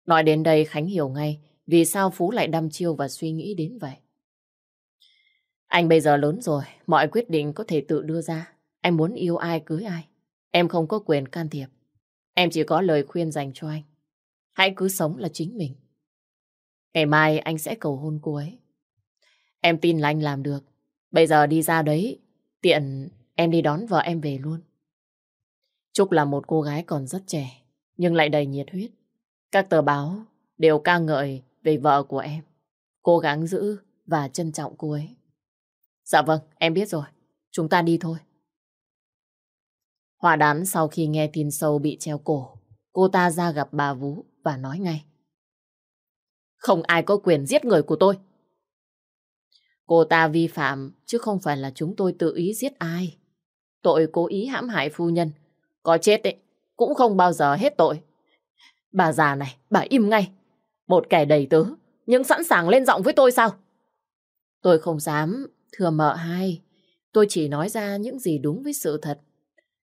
Nói đến đây Khánh hiểu ngay vì sao Phú lại đăm chiêu và suy nghĩ đến vậy. Anh bây giờ lớn rồi, mọi quyết định có thể tự đưa ra. Anh muốn yêu ai cưới ai. Em không có quyền can thiệp. Em chỉ có lời khuyên dành cho anh. Hãy cứ sống là chính mình. Ngày mai anh sẽ cầu hôn cô ấy. Em tin là anh làm được. Bây giờ đi ra đấy, tiện em đi đón vợ em về luôn. Trúc là một cô gái còn rất trẻ, nhưng lại đầy nhiệt huyết. Các tờ báo đều ca ngợi về vợ của em. Cố gắng giữ và trân trọng cô ấy. Dạ vâng, em biết rồi. Chúng ta đi thôi. Hòa đán sau khi nghe tin sâu bị treo cổ, cô ta ra gặp bà Vũ và nói ngay. Không ai có quyền giết người của tôi. Cô ta vi phạm chứ không phải là chúng tôi tự ý giết ai. Tội cố ý hãm hại phu nhân. Có chết đấy, cũng không bao giờ hết tội. Bà già này, bà im ngay. Một kẻ đầy tớ, nhưng sẵn sàng lên giọng với tôi sao? Tôi không dám, thưa mợ hai. Tôi chỉ nói ra những gì đúng với sự thật.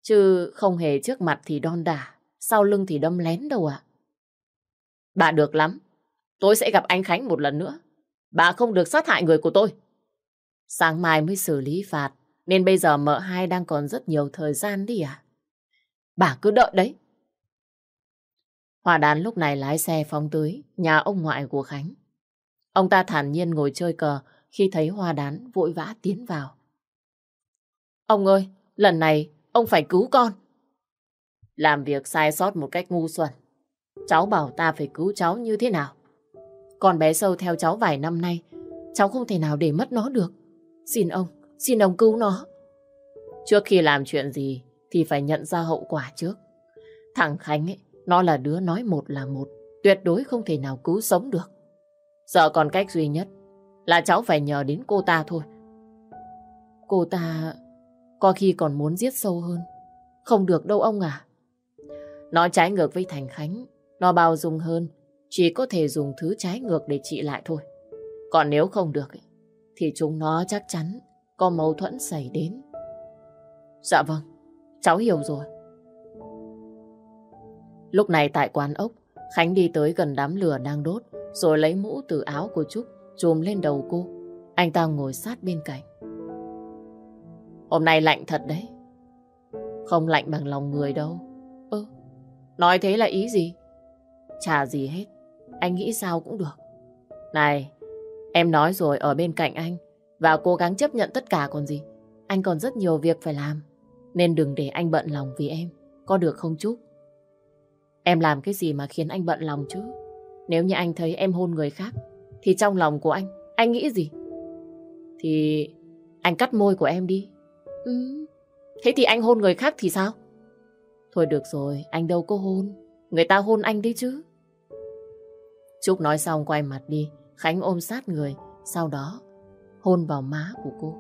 Chứ không hề trước mặt thì đon đả, sau lưng thì đâm lén đâu ạ. Bà được lắm. Tôi sẽ gặp anh Khánh một lần nữa. Bà không được sát hại người của tôi. Sáng mai mới xử lý phạt, nên bây giờ mợ hai đang còn rất nhiều thời gian đi à? Bà cứ đợi đấy. Hòa Đán lúc này lái xe phóng tới nhà ông ngoại của Khánh. Ông ta thản nhiên ngồi chơi cờ khi thấy hoa đán vội vã tiến vào. Ông ơi, lần này ông phải cứu con. Làm việc sai sót một cách ngu xuẩn. Cháu bảo ta phải cứu cháu như thế nào? Con bé sâu theo cháu vài năm nay, cháu không thể nào để mất nó được. Xin ông, xin ông cứu nó. Trước khi làm chuyện gì thì phải nhận ra hậu quả trước. Thằng Khánh ấy, nó là đứa nói một là một, tuyệt đối không thể nào cứu sống được. Giờ còn cách duy nhất là cháu phải nhờ đến cô ta thôi. Cô ta có khi còn muốn giết sâu hơn. Không được đâu ông à. Nó trái ngược với Thành Khánh, nó bao dung hơn, chỉ có thể dùng thứ trái ngược để trị lại thôi. Còn nếu không được, thì chúng nó chắc chắn có mâu thuẫn xảy đến. Dạ vâng, cháu hiểu rồi. Lúc này tại quán ốc, Khánh đi tới gần đám lửa đang đốt, rồi lấy mũ từ áo của Trúc chùm lên đầu cô. Anh ta ngồi sát bên cạnh. Hôm nay lạnh thật đấy. Không lạnh bằng lòng người đâu. Ơ, nói thế là ý gì? Chả gì hết. Anh nghĩ sao cũng được. Này, em nói rồi ở bên cạnh anh và cố gắng chấp nhận tất cả còn gì. Anh còn rất nhiều việc phải làm. Nên đừng để anh bận lòng vì em. Có được không Trúc? Em làm cái gì mà khiến anh bận lòng chứ? Nếu như anh thấy em hôn người khác, thì trong lòng của anh, anh nghĩ gì? Thì anh cắt môi của em đi. Ừ. Thế thì anh hôn người khác thì sao? Thôi được rồi, anh đâu có hôn. Người ta hôn anh đi chứ. Trúc nói xong quay mặt đi, Khánh ôm sát người, sau đó hôn vào má của cô.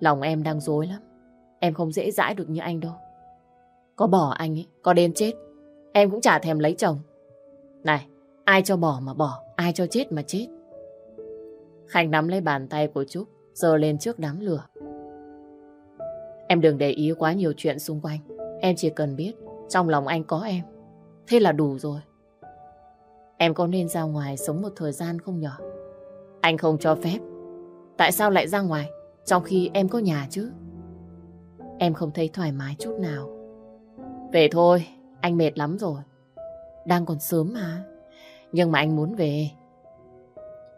Lòng em đang dối lắm, em không dễ dãi được như anh đâu. Có bỏ anh ấy, có đến chết, em cũng chả thèm lấy chồng. Này, ai cho bỏ mà bỏ, ai cho chết mà chết. Khánh nắm lấy bàn tay của Trúc, giơ lên trước đám lửa. Em đừng để ý quá nhiều chuyện xung quanh. Em chỉ cần biết trong lòng anh có em. Thế là đủ rồi. em có nên ra ngoài sống một thời gian không nhỏ? Anh không cho phép. Tại sao lại ra ngoài, trong khi em có nhà chứ? Em không thấy thoải mái chút nào. Về thôi, anh mệt lắm rồi. Đang còn sớm mà. Nhưng mà anh muốn về.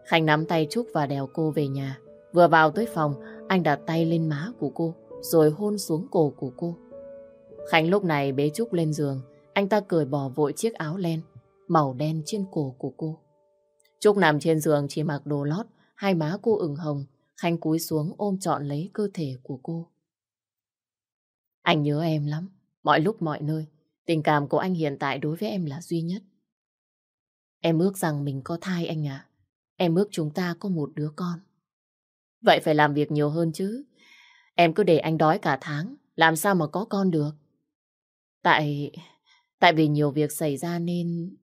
Khánh nắm tay Trúc và đèo cô về nhà. Vừa vào tới phòng, anh đặt tay lên má của cô, rồi hôn xuống cổ của cô. Khánh lúc này bế Trúc lên giường, anh ta cởi bỏ vội chiếc áo len, màu đen trên cổ của cô. Trúc nằm trên giường chỉ mặc đồ lót, hai má cô ửng hồng, Khánh cúi xuống ôm trọn lấy cơ thể của cô. Anh nhớ em lắm, mọi lúc mọi nơi. Tình cảm của anh hiện tại đối với em là duy nhất. Em ước rằng mình có thai anh ạ. Em ước chúng ta có một đứa con. Vậy phải làm việc nhiều hơn chứ. Em cứ để anh đói cả tháng, làm sao mà có con được. Tại... Tại vì nhiều việc xảy ra nên...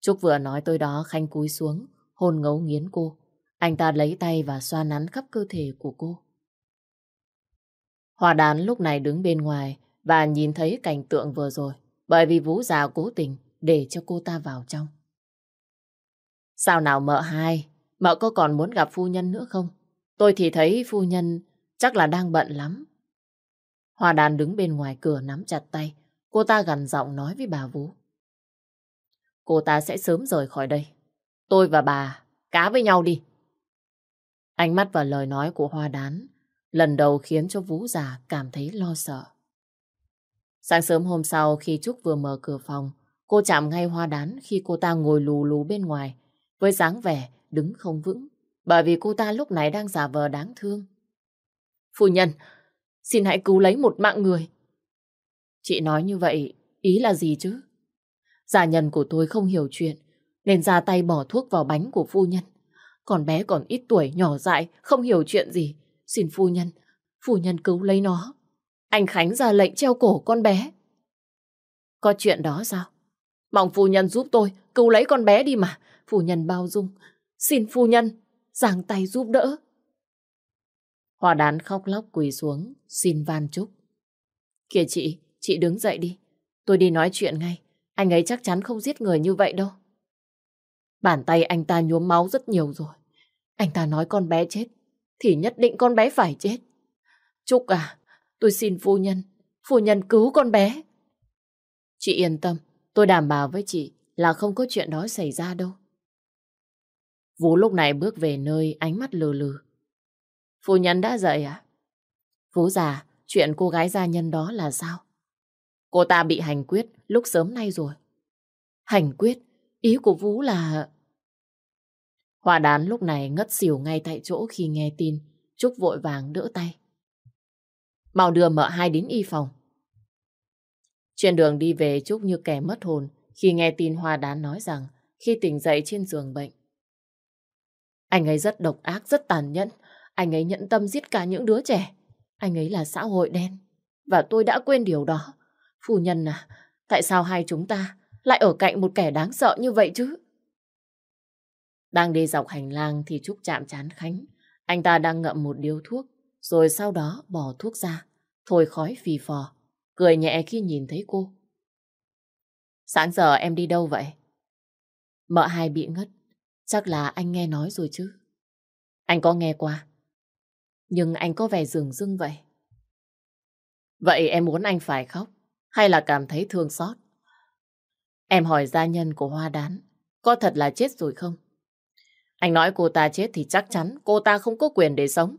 Trúc vừa nói tôi đó Khanh cúi xuống, hôn ngấu nghiến cô. Anh ta lấy tay và xoa nắn khắp cơ thể của cô. Hòa đán lúc này đứng bên ngoài và nhìn thấy cảnh tượng vừa rồi bởi vì Vũ già cố tình để cho cô ta vào trong. Sao nào mợ hai, mợ có còn muốn gặp phu nhân nữa không? Tôi thì thấy phu nhân chắc là đang bận lắm. Hòa đàn đứng bên ngoài cửa nắm chặt tay, cô ta gằn giọng nói với bà Vũ. Cô ta sẽ sớm rời khỏi đây. Tôi và bà cá với nhau đi. Ánh mắt và lời nói của Hoa Đán lần đầu khiến cho Vũ già cảm thấy lo sợ. Sáng sớm hôm sau khi Trúc vừa mở cửa phòng, cô chạm ngay Hoa Đán khi cô ta ngồi lù lù bên ngoài, với dáng vẻ đứng không vững, bởi vì cô ta lúc này đang giả vờ đáng thương. Phu nhân, xin hãy cứu lấy một mạng người. Chị nói như vậy, ý là gì chứ? Gia nhân của tôi không hiểu chuyện, nên ra tay bỏ thuốc vào bánh của phu nhân. Còn bé còn ít tuổi, nhỏ dại, không hiểu chuyện gì. Xin phu nhân, phu nhân cứu lấy nó. Anh Khánh ra lệnh treo cổ con bé. Có chuyện đó sao? Mong phu nhân giúp tôi cứu lấy con bé đi mà. Phu nhân bao dung. Xin phu nhân, giang tay giúp đỡ. Hòa đán khóc lóc quỳ xuống, xin van chúc. Kìa chị, chị đứng dậy đi. Tôi đi nói chuyện ngay. Anh ấy chắc chắn không giết người như vậy đâu. Bàn tay anh ta nhuốm máu rất nhiều rồi. Anh ta nói con bé chết, thì nhất định con bé phải chết. Trúc à, tôi xin phu nhân, phu nhân cứu con bé. Chị yên tâm, tôi đảm bảo với chị là không có chuyện đó xảy ra đâu. Vũ lúc này bước về nơi ánh mắt lừ lừ. Phu nhân đã dậy à? Vũ già, chuyện cô gái gia nhân đó là sao? Cô ta bị hành quyết lúc sớm nay rồi. Hành quyết? Ý của Vũ là... Hòa đán lúc này ngất xỉu ngay tại chỗ khi nghe tin. Trúc vội vàng đỡ tay. Mau đưa mợ hai đến y phòng. Trên đường đi về Trúc như kẻ mất hồn khi nghe tin Hoa đán nói rằng khi tỉnh dậy trên giường bệnh. Anh ấy rất độc ác, rất tàn nhẫn. Anh ấy nhận tâm giết cả những đứa trẻ. Anh ấy là xã hội đen. Và tôi đã quên điều đó. Phu nhân à, tại sao hai chúng ta lại ở cạnh một kẻ đáng sợ như vậy chứ? Đang đi dọc hành lang thì Trúc chạm chán Khánh. Anh ta đang ngậm một điếu thuốc, rồi sau đó bỏ thuốc ra, thôi khói phì phò, cười nhẹ khi nhìn thấy cô. Sáng giờ em đi đâu vậy? Mợ hai bị ngất, chắc là anh nghe nói rồi chứ. Anh có nghe qua, nhưng anh có vẻ rừng rưng vậy. Vậy em muốn anh phải khóc, hay là cảm thấy thương xót? Em hỏi gia nhân của Hoa Đán, có thật là chết rồi không? Anh nói cô ta chết thì chắc chắn cô ta không có quyền để sống.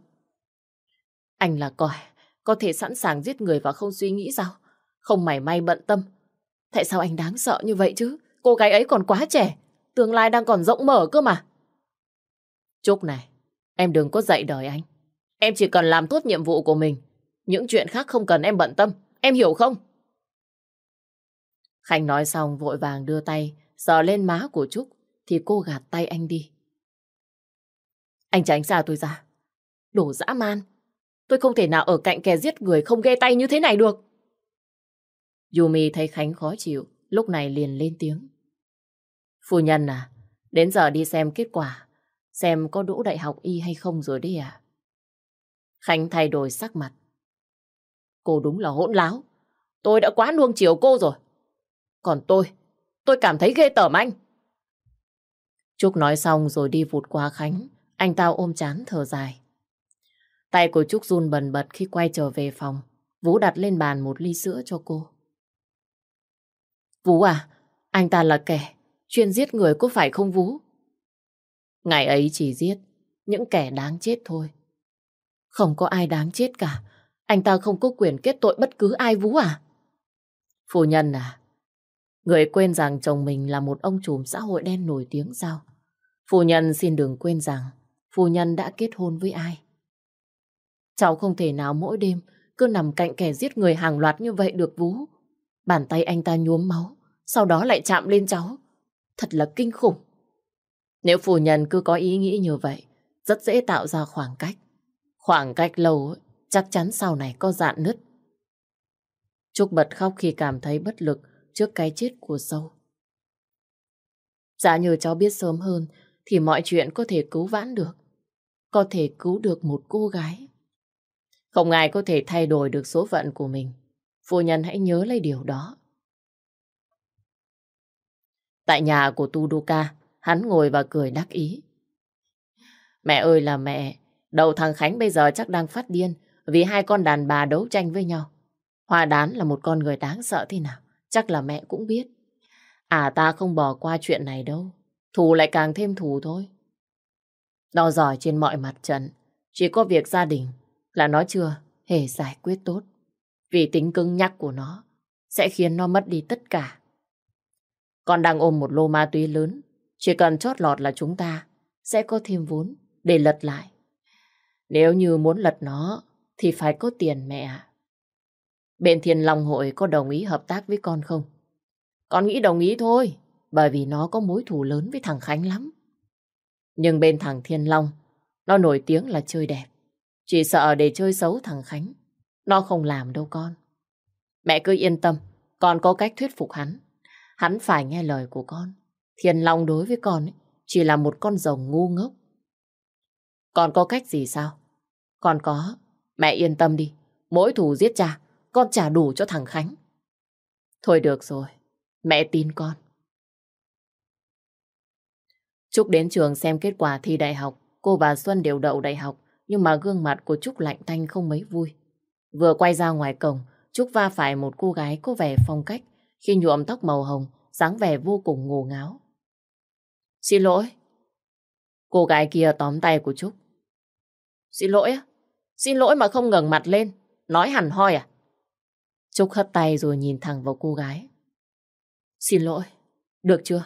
Anh là còi, có thể sẵn sàng giết người và không suy nghĩ sao? Không mảy may bận tâm. Tại sao anh đáng sợ như vậy chứ? Cô gái ấy còn quá trẻ, tương lai đang còn rộng mở cơ mà. Trúc này, em đừng có dạy đời anh. Em chỉ cần làm tốt nhiệm vụ của mình. Những chuyện khác không cần em bận tâm. Em hiểu không? Khanh nói xong vội vàng đưa tay, sờ lên má của Trúc, thì cô gạt tay anh đi. Anh tránh xa tôi ra. Đồ dã man. Tôi không thể nào ở cạnh kẻ giết người không ghe tay như thế này được. Yumi thấy Khánh khó chịu, lúc này liền lên tiếng. Phu nhân à, đến giờ đi xem kết quả, xem có đỗ đại học y hay không rồi đấy à. Khánh thay đổi sắc mặt. Cô đúng là hỗn láo. Tôi đã quá nuông chiều cô rồi. Còn tôi, tôi cảm thấy ghê tởm anh. Trúc nói xong rồi đi vụt qua Khánh. Anh tao ôm chán thở dài. Tay của Trúc run bần bật khi quay trở về phòng. Vũ đặt lên bàn một ly sữa cho cô. Vũ à, anh ta là kẻ chuyên giết người có phải không Vũ? Ngày ấy chỉ giết những kẻ đáng chết thôi. Không có ai đáng chết cả. Anh ta không có quyền kết tội bất cứ ai Vũ à? Phu nhân à, người quên rằng chồng mình là một ông trùm xã hội đen nổi tiếng sao? Phu nhân xin đừng quên rằng phu nhân đã kết hôn với ai. Cháu không thể nào mỗi đêm cứ nằm cạnh kẻ giết người hàng loạt như vậy được Vũ. Bàn tay anh ta nhuốm máu, sau đó lại chạm lên cháu. Thật là kinh khủng. Nếu phu nhân cứ có ý nghĩ như vậy, rất dễ tạo ra khoảng cách. Khoảng cách lâu chắc chắn sau này có dạn nứt. Trúc bật khóc khi cảm thấy bất lực trước cái chết của sâu. Dạ như cháu biết sớm hơn thì mọi chuyện có thể cứu vãn được. Có thể cứu được một cô gái. Không ai có thể thay đổi được số phận của mình. Phu nhân hãy nhớ lấy điều đó. Tại nhà của Tuduka, hắn ngồi và cười đắc ý. Mẹ ơi là mẹ, đầu thằng Khánh bây giờ chắc đang phát điên vì hai con đàn bà đấu tranh với nhau. Hoa đán là một con người đáng sợ thế nào, chắc là mẹ cũng biết. À ta không bỏ qua chuyện này đâu, thù lại càng thêm thù thôi. Nó giỏi trên mọi mặt trận, chỉ có việc gia đình là nó chưa hề giải quyết tốt. Vì tính cứng nhắc của nó sẽ khiến nó mất đi tất cả. Con đang ôm một lô ma túy lớn, chỉ cần chót lọt là chúng ta sẽ có thêm vốn để lật lại. Nếu như muốn lật nó thì phải có tiền mẹ ạ. Bên Thiên Long Hội có đồng ý hợp tác với con không? Con nghĩ đồng ý thôi, bởi vì nó có mối thù lớn với thằng Khánh lắm. Nhưng bên thằng Thiên Long, nó nổi tiếng là chơi đẹp. Chỉ sợ để chơi xấu thằng Khánh, nó không làm đâu con. Mẹ cứ yên tâm, con có cách thuyết phục hắn. Hắn phải nghe lời của con. Thiên Long đối với con ấy, chỉ là một con rồng ngu ngốc. Con có cách gì sao? Con có. Mẹ yên tâm đi. Mỗi thù giết cha, con trả đủ cho thằng Khánh. Thôi được rồi. Mẹ tin con. Trúc đến trường xem kết quả thi đại học. Cô và Xuân đều đậu đại học. Nhưng mà gương mặt của Trúc lạnh tanh không mấy vui. Vừa quay ra ngoài cổng, Trúc va phải một cô gái có vẻ phong cách. Khi nhuộm tóc màu hồng, dáng vẻ vô cùng ngổ ngáo. Xin lỗi. Cô gái kia tóm tay của Trúc. Xin lỗi á? Xin lỗi mà không ngẩng mặt lên. Nói hẳn hoi à? Trúc hất tay rồi nhìn thẳng vào cô gái. Xin lỗi. Được chưa?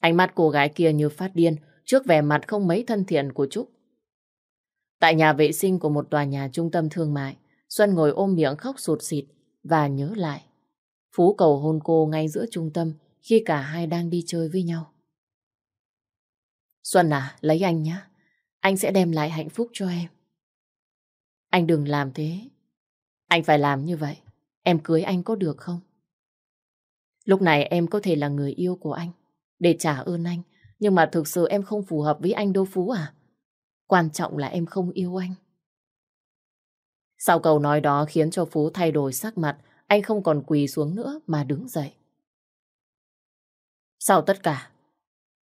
Ánh mắt cô gái kia như phát điên trước vẻ mặt không mấy thân thiện của Trúc. Tại nhà vệ sinh của một tòa nhà trung tâm thương mại, Xuân ngồi ôm miệng khóc sụt xịt và nhớ lại. Phú cầu hôn cô ngay giữa trung tâm khi cả hai đang đi chơi với nhau. Xuân à, lấy anh nhé. Anh sẽ đem lại hạnh phúc cho em. Anh đừng làm thế. Anh phải làm như vậy. Em cưới anh có được không? Lúc này em có thể là người yêu của anh. Để trả ơn anh. Nhưng mà thực sự em không phù hợp với anh đâu Phú à. Quan trọng là em không yêu anh. Sau câu nói đó khiến cho Phú thay đổi sắc mặt. Anh không còn quỳ xuống nữa mà đứng dậy. Sau tất cả,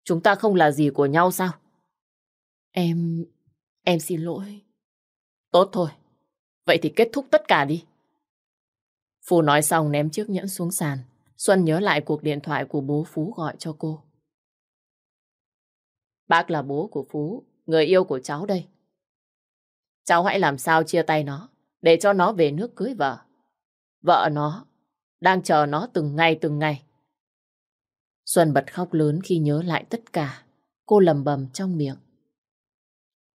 chúng ta không là gì của nhau sao? Em... em xin lỗi. Tốt thôi, vậy thì kết thúc tất cả đi. Phú nói xong ném chiếc nhẫn xuống sàn. Xuân nhớ lại cuộc điện thoại của bố Phú gọi cho cô. Bác là bố của Phú, người yêu của cháu đây. Cháu hãy làm sao chia tay nó, để cho nó về nước cưới vợ. Vợ nó đang chờ nó từng ngày từng ngày. Xuân bật khóc lớn khi nhớ lại tất cả. Cô lầm bầm trong miệng.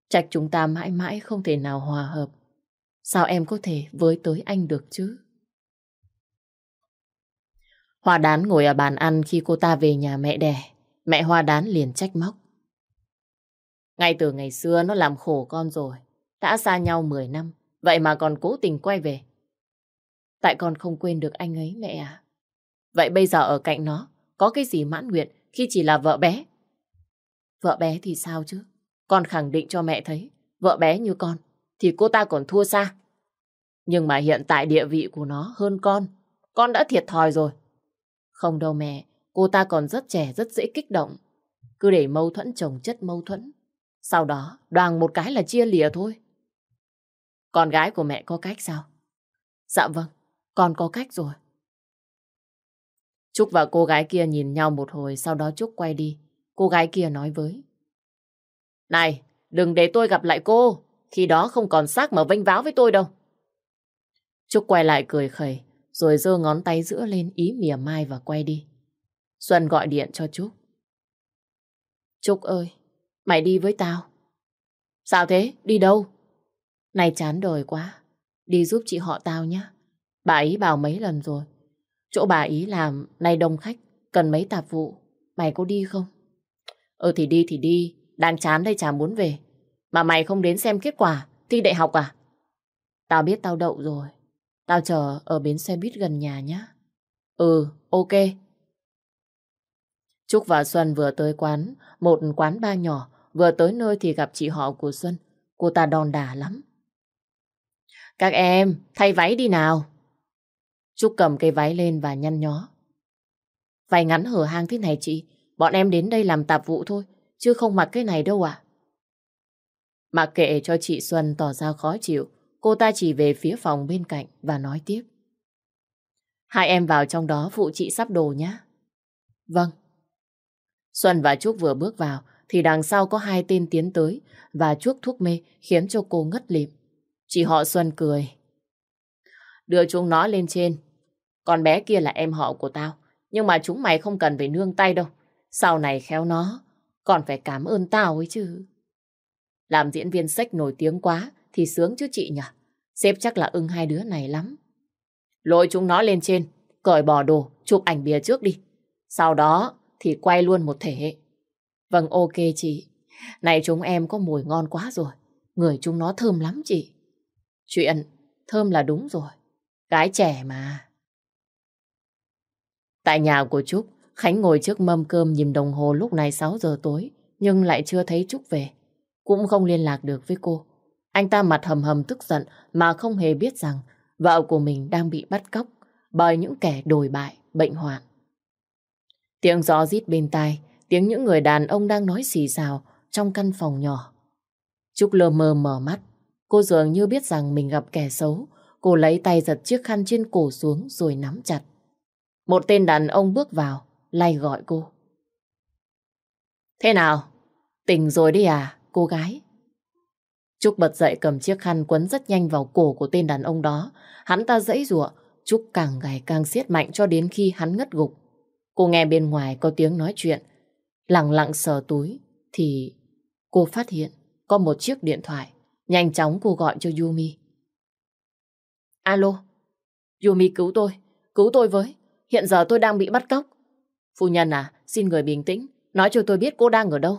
Trạch chúng ta mãi mãi không thể nào hòa hợp. Sao em có thể với tới anh được chứ? Hoa đán ngồi ở bàn ăn khi cô ta về nhà mẹ đẻ. Mẹ hoa đán liền trách móc. Ngay từ ngày xưa nó làm khổ con rồi. Đã xa nhau 10 năm. Vậy mà còn cố tình quay về. Tại con không quên được anh ấy mẹ à. Vậy bây giờ ở cạnh nó, có cái gì mãn nguyện khi chỉ là vợ bé? Vợ bé thì sao chứ? Con khẳng định cho mẹ thấy, vợ bé như con, thì cô ta còn thua xa. Nhưng mà hiện tại địa vị của nó hơn con, con đã thiệt thòi rồi. Không đâu mẹ, cô ta còn rất trẻ, rất dễ kích động. cứ để mâu thuẫn chồng chất mâu thuẫn. Sau đó, đoàn một cái là chia lìa thôi. Con gái của mẹ có cách sao? Dạ vâng, con có cách rồi. Trúc và cô gái kia nhìn nhau một hồi, sau đó Trúc quay đi. Cô gái kia nói với. Này, đừng để tôi gặp lại cô. Khi đó không còn xác mà vênh váo với tôi đâu. Trúc quay lại cười khẩy, rồi giơ ngón tay giữa lên ý mỉa mai và quay đi. Xuân gọi điện cho Trúc. Trúc ơi, mày đi với tao. Sao thế? Đi đâu? Này chán đời quá. Đi giúp chị họ tao nhé. Bà ý bảo mấy lần rồi. Chỗ bà ý làm nay đông khách, cần mấy tạp vụ. Mày có đi không? Ừ thì đi thì đi. Đang chán đây chả muốn về. Mà mày không đến xem kết quả thi đại học à? Tao biết tao đậu rồi. Tao chờ ở bến xe buýt gần nhà nhé. Ừ, ok. Trúc và Xuân vừa tới quán, một quán ba nhỏ, vừa tới nơi thì gặp chị họ của Xuân. Cô ta đòn đả lắm. Các em, thay váy đi nào. Trúc cầm cây váy lên và nhăn nhó. Váy ngắn hở hang thế này chị, bọn em đến đây làm tạp vụ thôi, chứ không mặc cái này đâu à. Mặc kệ cho chị Xuân tỏ ra khó chịu, cô ta chỉ về phía phòng bên cạnh và nói tiếp. Hai em vào trong đó phụ chị sắp đồ nhé. Vâng. Xuân và Trúc vừa bước vào thì đằng sau có hai tên tiến tới và chuốc thuốc mê khiến cho cô ngất lịm. Chị họ Xuân cười. Đưa chúng nó lên trên. Con bé kia là em họ của tao. Nhưng mà chúng mày không cần phải nương tay đâu. Sau này khéo nó, còn phải cảm ơn tao ấy chứ. Làm diễn viên sách nổi tiếng quá thì sướng chứ chị nhỉ? Sếp chắc là ưng hai đứa này lắm. Lôi chúng nó lên trên, cởi bỏ đồ, chụp ảnh bìa trước đi. Sau đó thì quay luôn một thể. Vâng ok chị. Này chúng em có mùi ngon quá rồi. Người chúng nó thơm lắm chị. Chuyện thơm là đúng rồi. Gái trẻ mà. Tại nhà của Trúc, Khánh ngồi trước mâm cơm nhìn đồng hồ lúc này 6 giờ tối, nhưng lại chưa thấy Trúc về. Cũng không liên lạc được với cô. Anh ta mặt hầm hầm tức giận mà không hề biết rằng vợ của mình đang bị bắt cóc bởi những kẻ đồi bại, bệnh hoạn. Tiếng gió rít bên tai, tiếng những người đàn ông đang nói xì xào trong căn phòng nhỏ. Trúc lơ mơ mở mắt, cô dường như biết rằng mình gặp kẻ xấu. Cô lấy tay giật chiếc khăn trên cổ xuống rồi nắm chặt. Một tên đàn ông bước vào, lay gọi cô. Thế nào? Tỉnh rồi đi à, cô gái? Trúc bật dậy cầm chiếc khăn quấn rất nhanh vào cổ của tên đàn ông đó. Hắn ta dãy giụa, Trúc càng ngày càng siết mạnh cho đến khi hắn ngất gục. Cô nghe bên ngoài có tiếng nói chuyện. Lặng lặng sờ túi thì cô phát hiện có một chiếc điện thoại. Nhanh chóng cô gọi cho Yumi. Alo, Yumi cứu tôi, cứu tôi với. Hiện giờ tôi đang bị bắt cóc. Phu nhân à, xin người bình tĩnh, nói cho tôi biết cô đang ở đâu.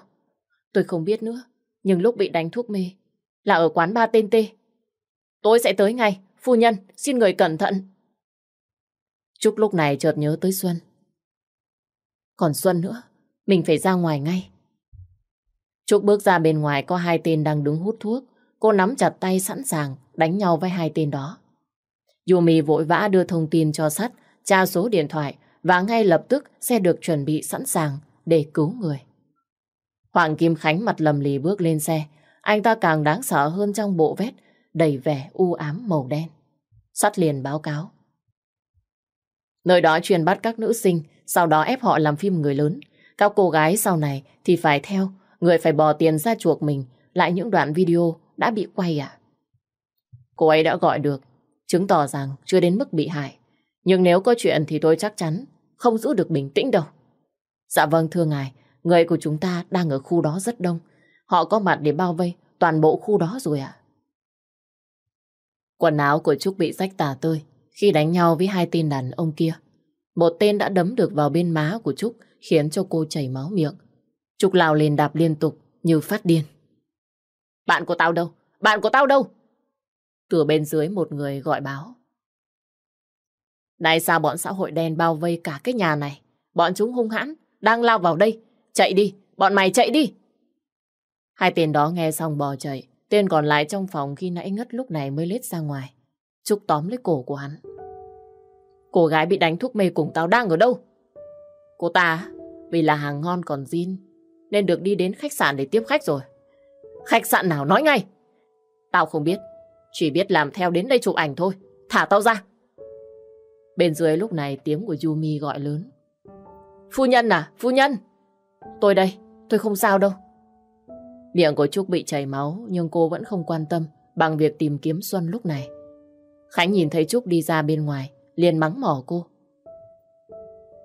Tôi không biết nữa, nhưng lúc bị đánh thuốc mê là ở quán ba tên T. Tôi sẽ tới ngay, phu nhân, xin người cẩn thận. Trúc lúc này chợt nhớ tới Xuân. Còn Xuân nữa, mình phải ra ngoài ngay. Trúc bước ra bên ngoài có hai tên đang đứng hút thuốc. Cô nắm chặt tay sẵn sàng đánh nhau với hai tên đó. Yumi vội vã đưa thông tin cho sắt, tra số điện thoại và ngay lập tức sẽ được chuẩn bị sẵn sàng để cứu người. Hoàng Kim Khánh mặt lầm lì bước lên xe. Anh ta càng đáng sợ hơn trong bộ vest đầy vẻ u ám màu đen. Sắt liền báo cáo. Nơi đó truyền bắt các nữ sinh, sau đó ép họ làm phim người lớn. Các cô gái sau này thì phải theo, người phải bỏ tiền ra chuộc mình, lại những đoạn video đã bị quay à. Cô ấy đã gọi được, chứng tỏ rằng chưa đến mức bị hại. Nhưng nếu có chuyện thì tôi chắc chắn không giữ được bình tĩnh đâu. Dạ vâng thưa ngài, người của chúng ta đang ở khu đó rất đông. Họ có mặt để bao vây toàn bộ khu đó rồi ạ. Quần áo của Trúc bị rách tả tơi khi đánh nhau với hai tên đàn ông kia. Một tên đã đấm được vào bên má của Trúc khiến cho cô chảy máu miệng. Trúc lao lên đạp liên tục như phát điên. Bạn của tao đâu? Bạn của tao đâu? Từ bên dưới một người gọi báo. Này sao bọn xã hội đen bao vây cả cái nhà này? Bọn chúng hung hãn, đang lao vào đây. Chạy đi, bọn mày chạy đi. Hai tên đó nghe xong bò chạy. Tên còn lại trong phòng khi nãy ngất lúc này mới lết ra ngoài. Trúc tóm lấy cổ của hắn. Cô gái bị đánh thuốc mê cùng tao đang ở đâu? Cô ta vì là hàng ngon còn zin nên được đi đến khách sạn để tiếp khách rồi. Khách sạn nào nói ngay. Tao không biết, chỉ biết làm theo đến đây chụp ảnh thôi. Thả tao ra. Bên dưới lúc này tiếng của Yumi gọi lớn. Phu nhân à, phu nhân. Tôi đây, tôi không sao đâu. Miệng của Trúc bị chảy máu nhưng cô vẫn không quan tâm bằng việc tìm kiếm Xuân lúc này. Khánh nhìn thấy Trúc đi ra bên ngoài, liền mắng mỏ cô.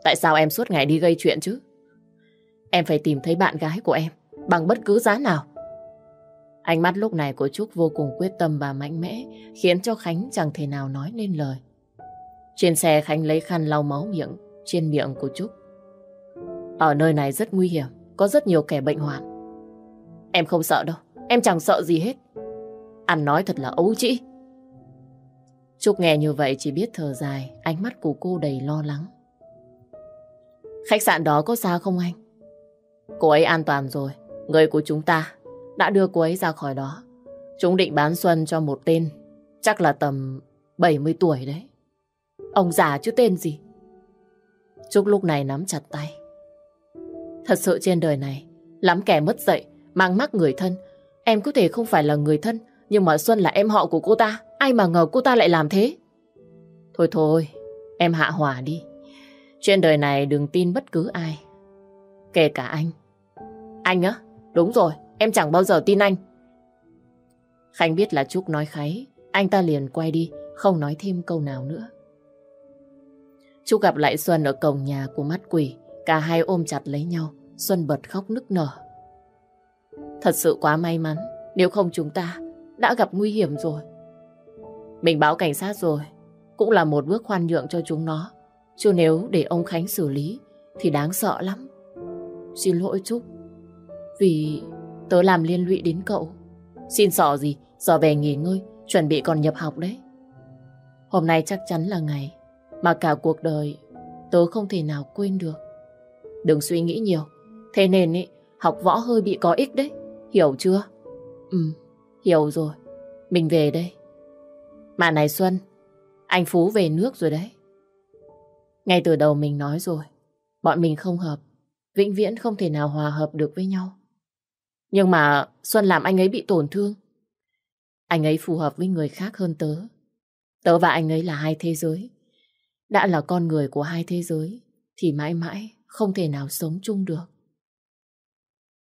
Tại sao em suốt ngày đi gây chuyện chứ? Em phải tìm thấy bạn gái của em bằng bất cứ giá nào. Ánh mắt lúc này của Trúc vô cùng quyết tâm và mạnh mẽ khiến cho Khánh chẳng thể nào nói nên lời. Trên xe Khánh lấy khăn lau máu miệng trên miệng của Trúc. Ở nơi này rất nguy hiểm, có rất nhiều kẻ bệnh hoạn. Em không sợ đâu, em chẳng sợ gì hết. Ăn nói thật là ấu trĩ. Trúc nghe như vậy chỉ biết thở dài, ánh mắt của cô đầy lo lắng. Khách sạn đó có xa không anh? Cô ấy an toàn rồi, người của chúng ta đã đưa cô ấy ra khỏi đó. Chúng định bán Xuân cho một tên, chắc là tầm 70 tuổi đấy. Ông già chứ tên gì? Trúc lúc này nắm chặt tay. Thật sự trên đời này, lắm kẻ mất dạy, mang mắc người thân. Em có thể không phải là người thân, nhưng mà Xuân là em họ của cô ta. Ai mà ngờ cô ta lại làm thế? Thôi thôi, em hạ hỏa đi. Trên đời này đừng tin bất cứ ai. Kể cả anh. Anh á? Đúng rồi, em chẳng bao giờ tin anh. Khánh biết là Trúc nói kháy, anh ta liền quay đi, không nói thêm câu nào nữa. Trúc gặp lại Xuân ở cổng nhà của mắt quỷ, cả hai ôm chặt lấy nhau, Xuân bật khóc nức nở. Thật sự quá may mắn, nếu không chúng ta đã gặp nguy hiểm rồi. Mình báo cảnh sát rồi, cũng là một bước khoan nhượng cho chúng nó. Chứ nếu để ông Khánh xử lý thì đáng sợ lắm. Xin lỗi Trúc, vì tớ làm liên lụy đến cậu. Xin sợ gì, giờ về nghỉ ngơi, chuẩn bị còn nhập học đấy. Hôm nay chắc chắn là ngày mà cả cuộc đời tớ không thể nào quên được. Đừng suy nghĩ nhiều, thế nên ý, học võ hơi bị có ích đấy, hiểu chưa? ừm hiểu rồi, mình về đây. Mà này Xuân, anh Phú về nước rồi đấy. Ngay từ đầu mình nói rồi, bọn mình không hợp, vĩnh viễn không thể nào hòa hợp được với nhau. Nhưng mà Xuân làm anh ấy bị tổn thương. Anh ấy phù hợp với người khác hơn tớ. Tớ và anh ấy là hai thế giới. Đã là con người của hai thế giới, thì mãi mãi không thể nào sống chung được.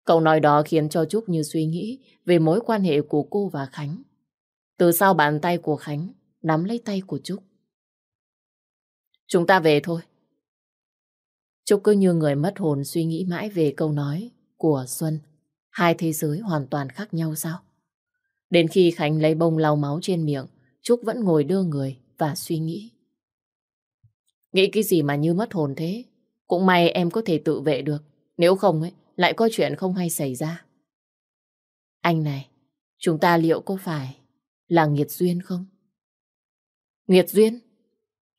Câu nói đó khiến cho Trúc như suy nghĩ về mối quan hệ của cô và Khánh. Từ sau bàn tay của Khánh nắm lấy tay của Trúc. Chúng ta về thôi. Trúc cứ như người mất hồn suy nghĩ mãi về câu nói của Xuân. Hai thế giới hoàn toàn khác nhau sao? Đến khi Khánh lấy bông lau máu trên miệng, Trúc vẫn ngồi đưa người và suy nghĩ. Nghĩ cái gì mà như mất hồn thế? Cũng may em có thể tự vệ được. Nếu không ấy, lại có chuyện không hay xảy ra. Anh này, chúng ta liệu có phải là nghiệt duyên không? Nghiệt duyên?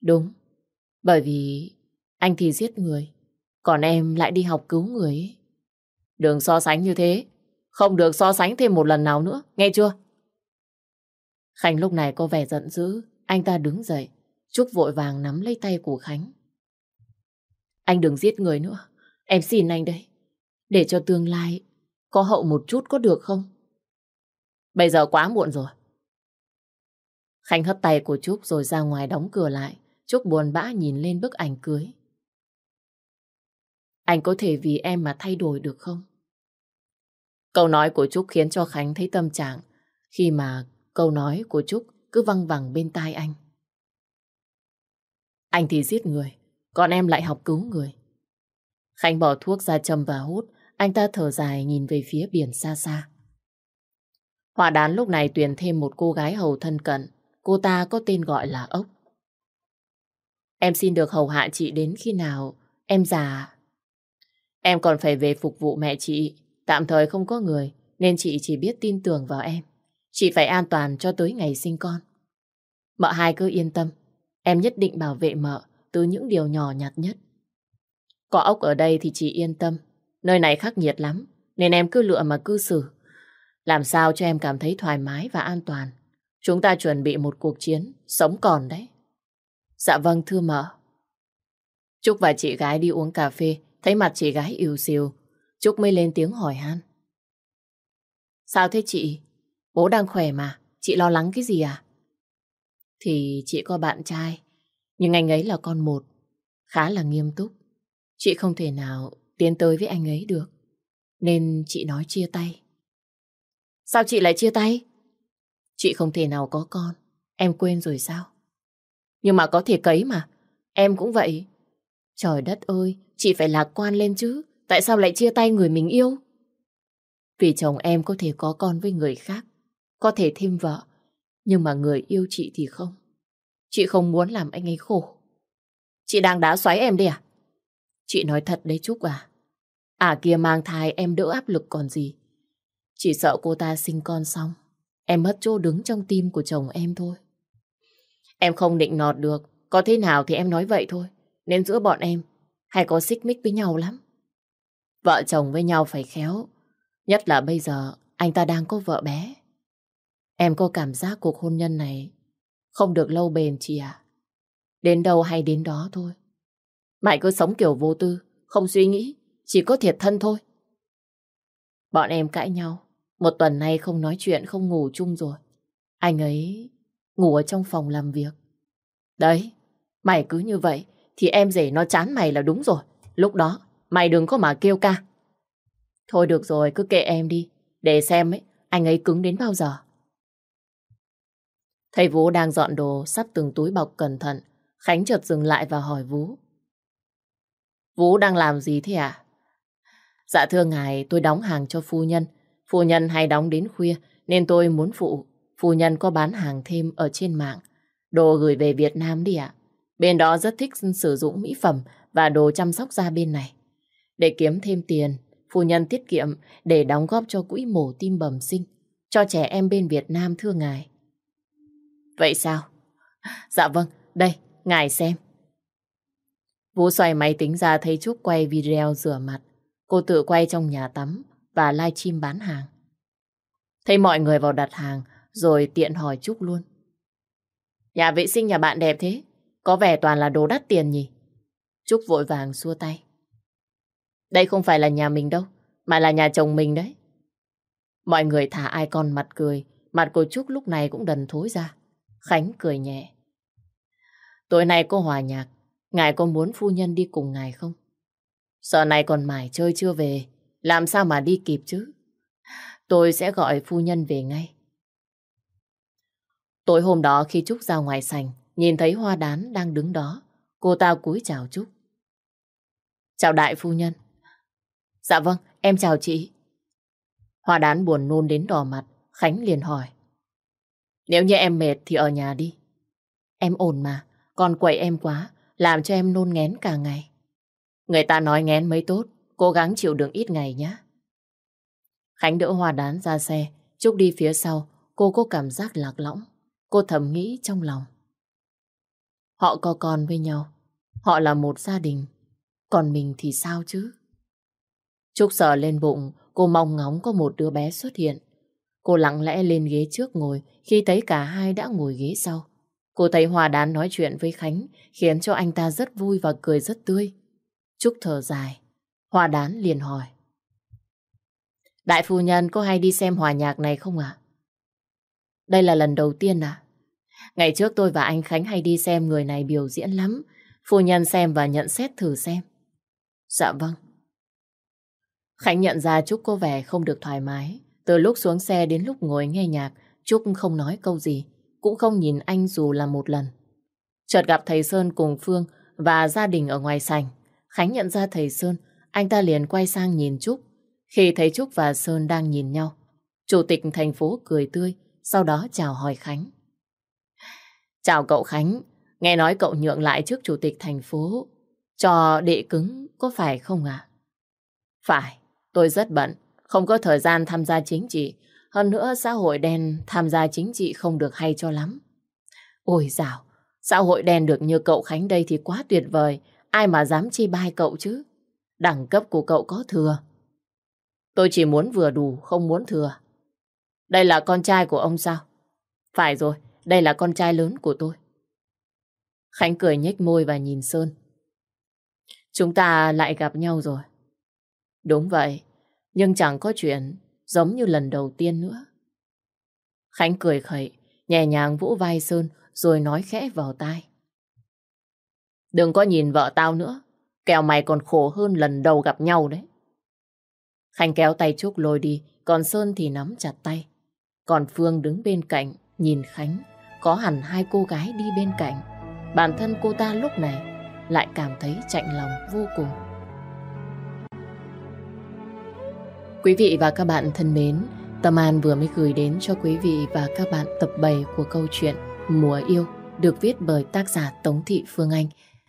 Đúng, bởi vì anh thì giết người, còn em lại đi học cứu người ấy. Đừng so sánh như thế, không được so sánh thêm một lần nào nữa, nghe chưa? Khánh lúc này có vẻ giận dữ, anh ta đứng dậy, Trúc vội vàng nắm lấy tay của Khánh. Anh đừng giết người nữa, em xin anh đây, để cho tương lai có hậu một chút có được không? Bây giờ quá muộn rồi, Khánh hất tay của Trúc rồi ra ngoài đóng cửa lại. Trúc buồn bã nhìn lên bức ảnh cưới. Anh có thể vì em mà thay đổi được không? Câu nói của Trúc khiến cho Khánh thấy tâm trạng khi mà câu nói của Trúc cứ văng vẳng bên tai anh. Anh thì giết người, còn em lại học cứu người. Khánh bỏ thuốc ra châm và hút, anh ta thở dài nhìn về phía biển xa xa. Họa đán lúc này tuyển thêm một cô gái hầu thân cận, Cô ta có tên gọi là ốc. Em xin được hầu hạ chị đến khi nào em già. Em còn phải về phục vụ mẹ chị. Tạm thời không có người nên chị chỉ biết tin tưởng vào em. Chị phải an toàn cho tới ngày sinh con. Mợ hai cứ yên tâm. Em nhất định bảo vệ mợ từ những điều nhỏ nhặt nhất. Có ốc ở đây thì chị yên tâm. Nơi này khắc nghiệt lắm. Nên em cứ lựa mà cư xử. Làm sao cho em cảm thấy thoải mái và an toàn. Chúng ta chuẩn bị một cuộc chiến, sống còn đấy. Dạ vâng thưa mợ. Trúc và chị gái đi uống cà phê, thấy mặt chị gái yêu xìu Trúc mới lên tiếng hỏi han. Sao thế chị? Bố đang khỏe mà, chị lo lắng cái gì à? Thì chị có bạn trai, nhưng anh ấy là con một, khá là nghiêm túc. Chị không thể nào tiến tới với anh ấy được, nên chị nói chia tay. Sao chị lại chia tay? Chị không thể nào có con, em quên rồi sao? Nhưng mà có thể cấy mà, em cũng vậy. Trời đất ơi, chị phải lạc quan lên chứ, tại sao lại chia tay người mình yêu? Vì chồng em có thể có con với người khác, có thể thêm vợ, nhưng mà người yêu chị thì không. Chị không muốn làm anh ấy khổ. Chị đang đá xoáy em đi à? Chị nói thật đấy Trúc à. À kia mang thai em đỡ áp lực còn gì. Chỉ sợ cô ta sinh con xong, em mất chỗ đứng trong tim của chồng em thôi. Em không định nọt được, có thế nào thì em nói vậy thôi. Nên giữa bọn em hay có xích mích với nhau lắm. Vợ chồng với nhau phải khéo. Nhất là bây giờ anh ta đang có vợ bé. Em có cảm giác cuộc hôn nhân này không được lâu bền chị à? Đến đâu hay đến đó thôi. Mày cứ sống kiểu vô tư, không suy nghĩ, chỉ có thiệt thân thôi. Bọn em cãi nhau, một tuần nay không nói chuyện, không ngủ chung rồi. Anh ấy ngủ ở trong phòng làm việc. Đấy, mày cứ như vậy, thì em rể nó chán mày là đúng rồi. Lúc đó, mày đừng có mà kêu ca. Thôi được rồi, cứ kệ em đi, để xem ấy, anh ấy cứng đến bao giờ. Thầy Vũ đang dọn đồ, sắp từng túi bọc cẩn thận. Khánh chợt dừng lại và hỏi Vũ. Vũ đang làm gì thế à? Dạ thưa ngài, tôi đóng hàng cho phu nhân. Phu nhân hay đóng đến khuya, nên tôi muốn phụ. Phu nhân có bán hàng thêm ở trên mạng. Đồ gửi về Việt Nam đi ạ. Bên đó rất thích sử dụng mỹ phẩm và đồ chăm sóc da bên này. Để kiếm thêm tiền, phu nhân tiết kiệm để đóng góp cho quỹ mổ tim bẩm sinh cho trẻ em bên Việt Nam thưa ngài. Vậy sao? Dạ vâng, đây, ngài xem. Vũ xoay máy tính ra thấy Trúc quay video rửa mặt. Cô tự quay trong nhà tắm và live stream bán hàng. Thấy mọi người vào đặt hàng rồi tiện hỏi Trúc luôn. Nhà vệ sinh nhà bạn đẹp thế, có vẻ toàn là đồ đắt tiền nhỉ? Trúc vội vàng xua tay. Đây không phải là nhà mình đâu, mà là nhà chồng mình đấy. Mọi người thả ai con mặt cười, mặt của Trúc lúc này cũng đần thối ra. Khánh cười nhẹ. Tối nay cô hòa nhạc, ngài có muốn phu nhân đi cùng ngài không? Giờ này còn mải chơi chưa về, làm sao mà đi kịp chứ? Tôi sẽ gọi phu nhân về ngay. Tối hôm đó khi Trúc ra ngoài sành, nhìn thấy hoa đán đang đứng đó, cô ta cúi chào Trúc. Chào đại phu nhân. Dạ vâng, em chào chị. Hoa đán buồn nôn đến đỏ mặt, Khánh liền hỏi. Nếu như em mệt thì ở nhà đi. Em ổn mà, còn quậy em quá, làm cho em nôn ngén cả ngày. Người ta nói ngén mới tốt, cố gắng chịu đựng ít ngày nhé. Khánh đỡ Hoa đán ra xe, Trúc đi phía sau, cô có cảm giác lạc lõng. Cô thầm nghĩ trong lòng. Họ có con với nhau, họ là một gia đình, còn mình thì sao chứ? Trúc sờ lên bụng, cô mong ngóng có một đứa bé xuất hiện. Cô lặng lẽ lên ghế trước ngồi khi thấy cả hai đã ngồi ghế sau. Cô thấy Hòa Đán nói chuyện với Khánh khiến cho anh ta rất vui và cười rất tươi. Trúc thở dài. Hòa Đán liền hỏi. Đại phu nhân có hay đi xem hòa nhạc này không ạ? Đây là lần đầu tiên à? Ngày trước tôi và anh Khánh hay đi xem người này biểu diễn lắm. Phu nhân xem và nhận xét thử xem. Dạ vâng. Khánh nhận ra Trúc có vẻ không được thoải mái. Từ lúc xuống xe đến lúc ngồi nghe nhạc, Trúc không nói câu gì, cũng không nhìn anh dù là một lần. Chợt gặp thầy Sơn cùng Phương và gia đình ở ngoài sảnh. Khánh nhận ra thầy Sơn, anh ta liền quay sang nhìn Trúc. Khi thấy Trúc và Sơn đang nhìn nhau, chủ tịch thành phố cười tươi, sau đó chào hỏi Khánh. Chào cậu Khánh, nghe nói cậu nhượng lại trước chủ tịch thành phố cho đệ cứng, có phải không ạ? Phải, tôi rất bận, không có thời gian tham gia chính trị. Hơn nữa xã hội đen tham gia chính trị không được hay cho lắm. Ôi dào, xã hội đen được như cậu Khánh đây thì quá tuyệt vời. Ai mà dám chi bai cậu chứ? Đẳng cấp của cậu có thừa. Tôi chỉ muốn vừa đủ, không muốn thừa. Đây là con trai của ông sao? Phải rồi, đây là con trai lớn của tôi. Khánh cười nhếch môi và nhìn Sơn. Chúng ta lại gặp nhau rồi. Đúng vậy, Nhưng chẳng có chuyện giống như lần đầu tiên nữa. Khánh cười khẩy, nhẹ nhàng vỗ vai Sơn rồi nói khẽ vào tai. Đừng có nhìn vợ tao nữa, kẹo mày còn khổ hơn lần đầu gặp nhau đấy. Khánh kéo tay Trúc lôi đi, còn Sơn thì nắm chặt tay. Còn Phương đứng bên cạnh, nhìn Khánh, có hẳn hai cô gái đi bên cạnh. Bản thân cô ta lúc này lại cảm thấy chạnh lòng vô cùng. Quý vị và các bạn thân mến, Tâm An vừa mới gửi đến cho quý vị và các bạn tập 7 của câu chuyện Mùa Yêu được viết bởi tác giả Tống Thị Phương Anh.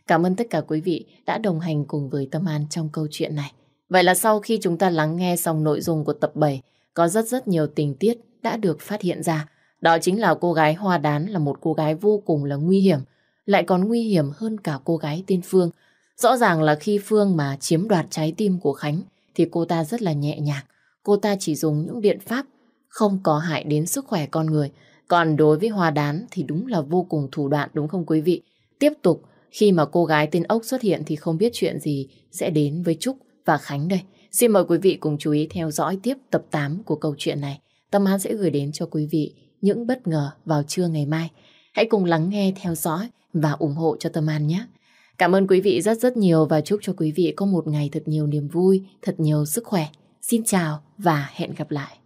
Cảm ơn tất cả quý vị đã đồng hành cùng với Tâm An trong câu chuyện này. Vậy là sau khi chúng ta lắng nghe xong nội dung của tập 7, có rất rất nhiều tình tiết đã được phát hiện ra. Đó chính là cô gái Hoa Đán là một cô gái vô cùng là nguy hiểm, lại còn nguy hiểm hơn cả cô gái tên Phương. Rõ ràng là khi Phương mà chiếm đoạt trái tim của Khánh thì cô ta rất là nhẹ nhàng. Cô ta chỉ dùng những biện pháp không có hại đến sức khỏe con người. Còn đối với Hoa Đán thì đúng là vô cùng thủ đoạn đúng không quý vị? Tiếp tục, khi mà cô gái tên Ốc xuất hiện thì không biết chuyện gì sẽ đến với Trúc và Khánh đây. Xin mời quý vị cùng chú ý theo dõi tiếp tập 8 của câu chuyện này. Tâm An sẽ gửi đến cho quý vị những bất ngờ vào trưa ngày mai. Hãy cùng lắng nghe, theo dõi và ủng hộ cho Tâm An nhé. Cảm ơn quý vị rất rất nhiều và chúc cho quý vị có một ngày thật nhiều niềm vui, thật nhiều sức khỏe. Xin chào và hẹn gặp lại.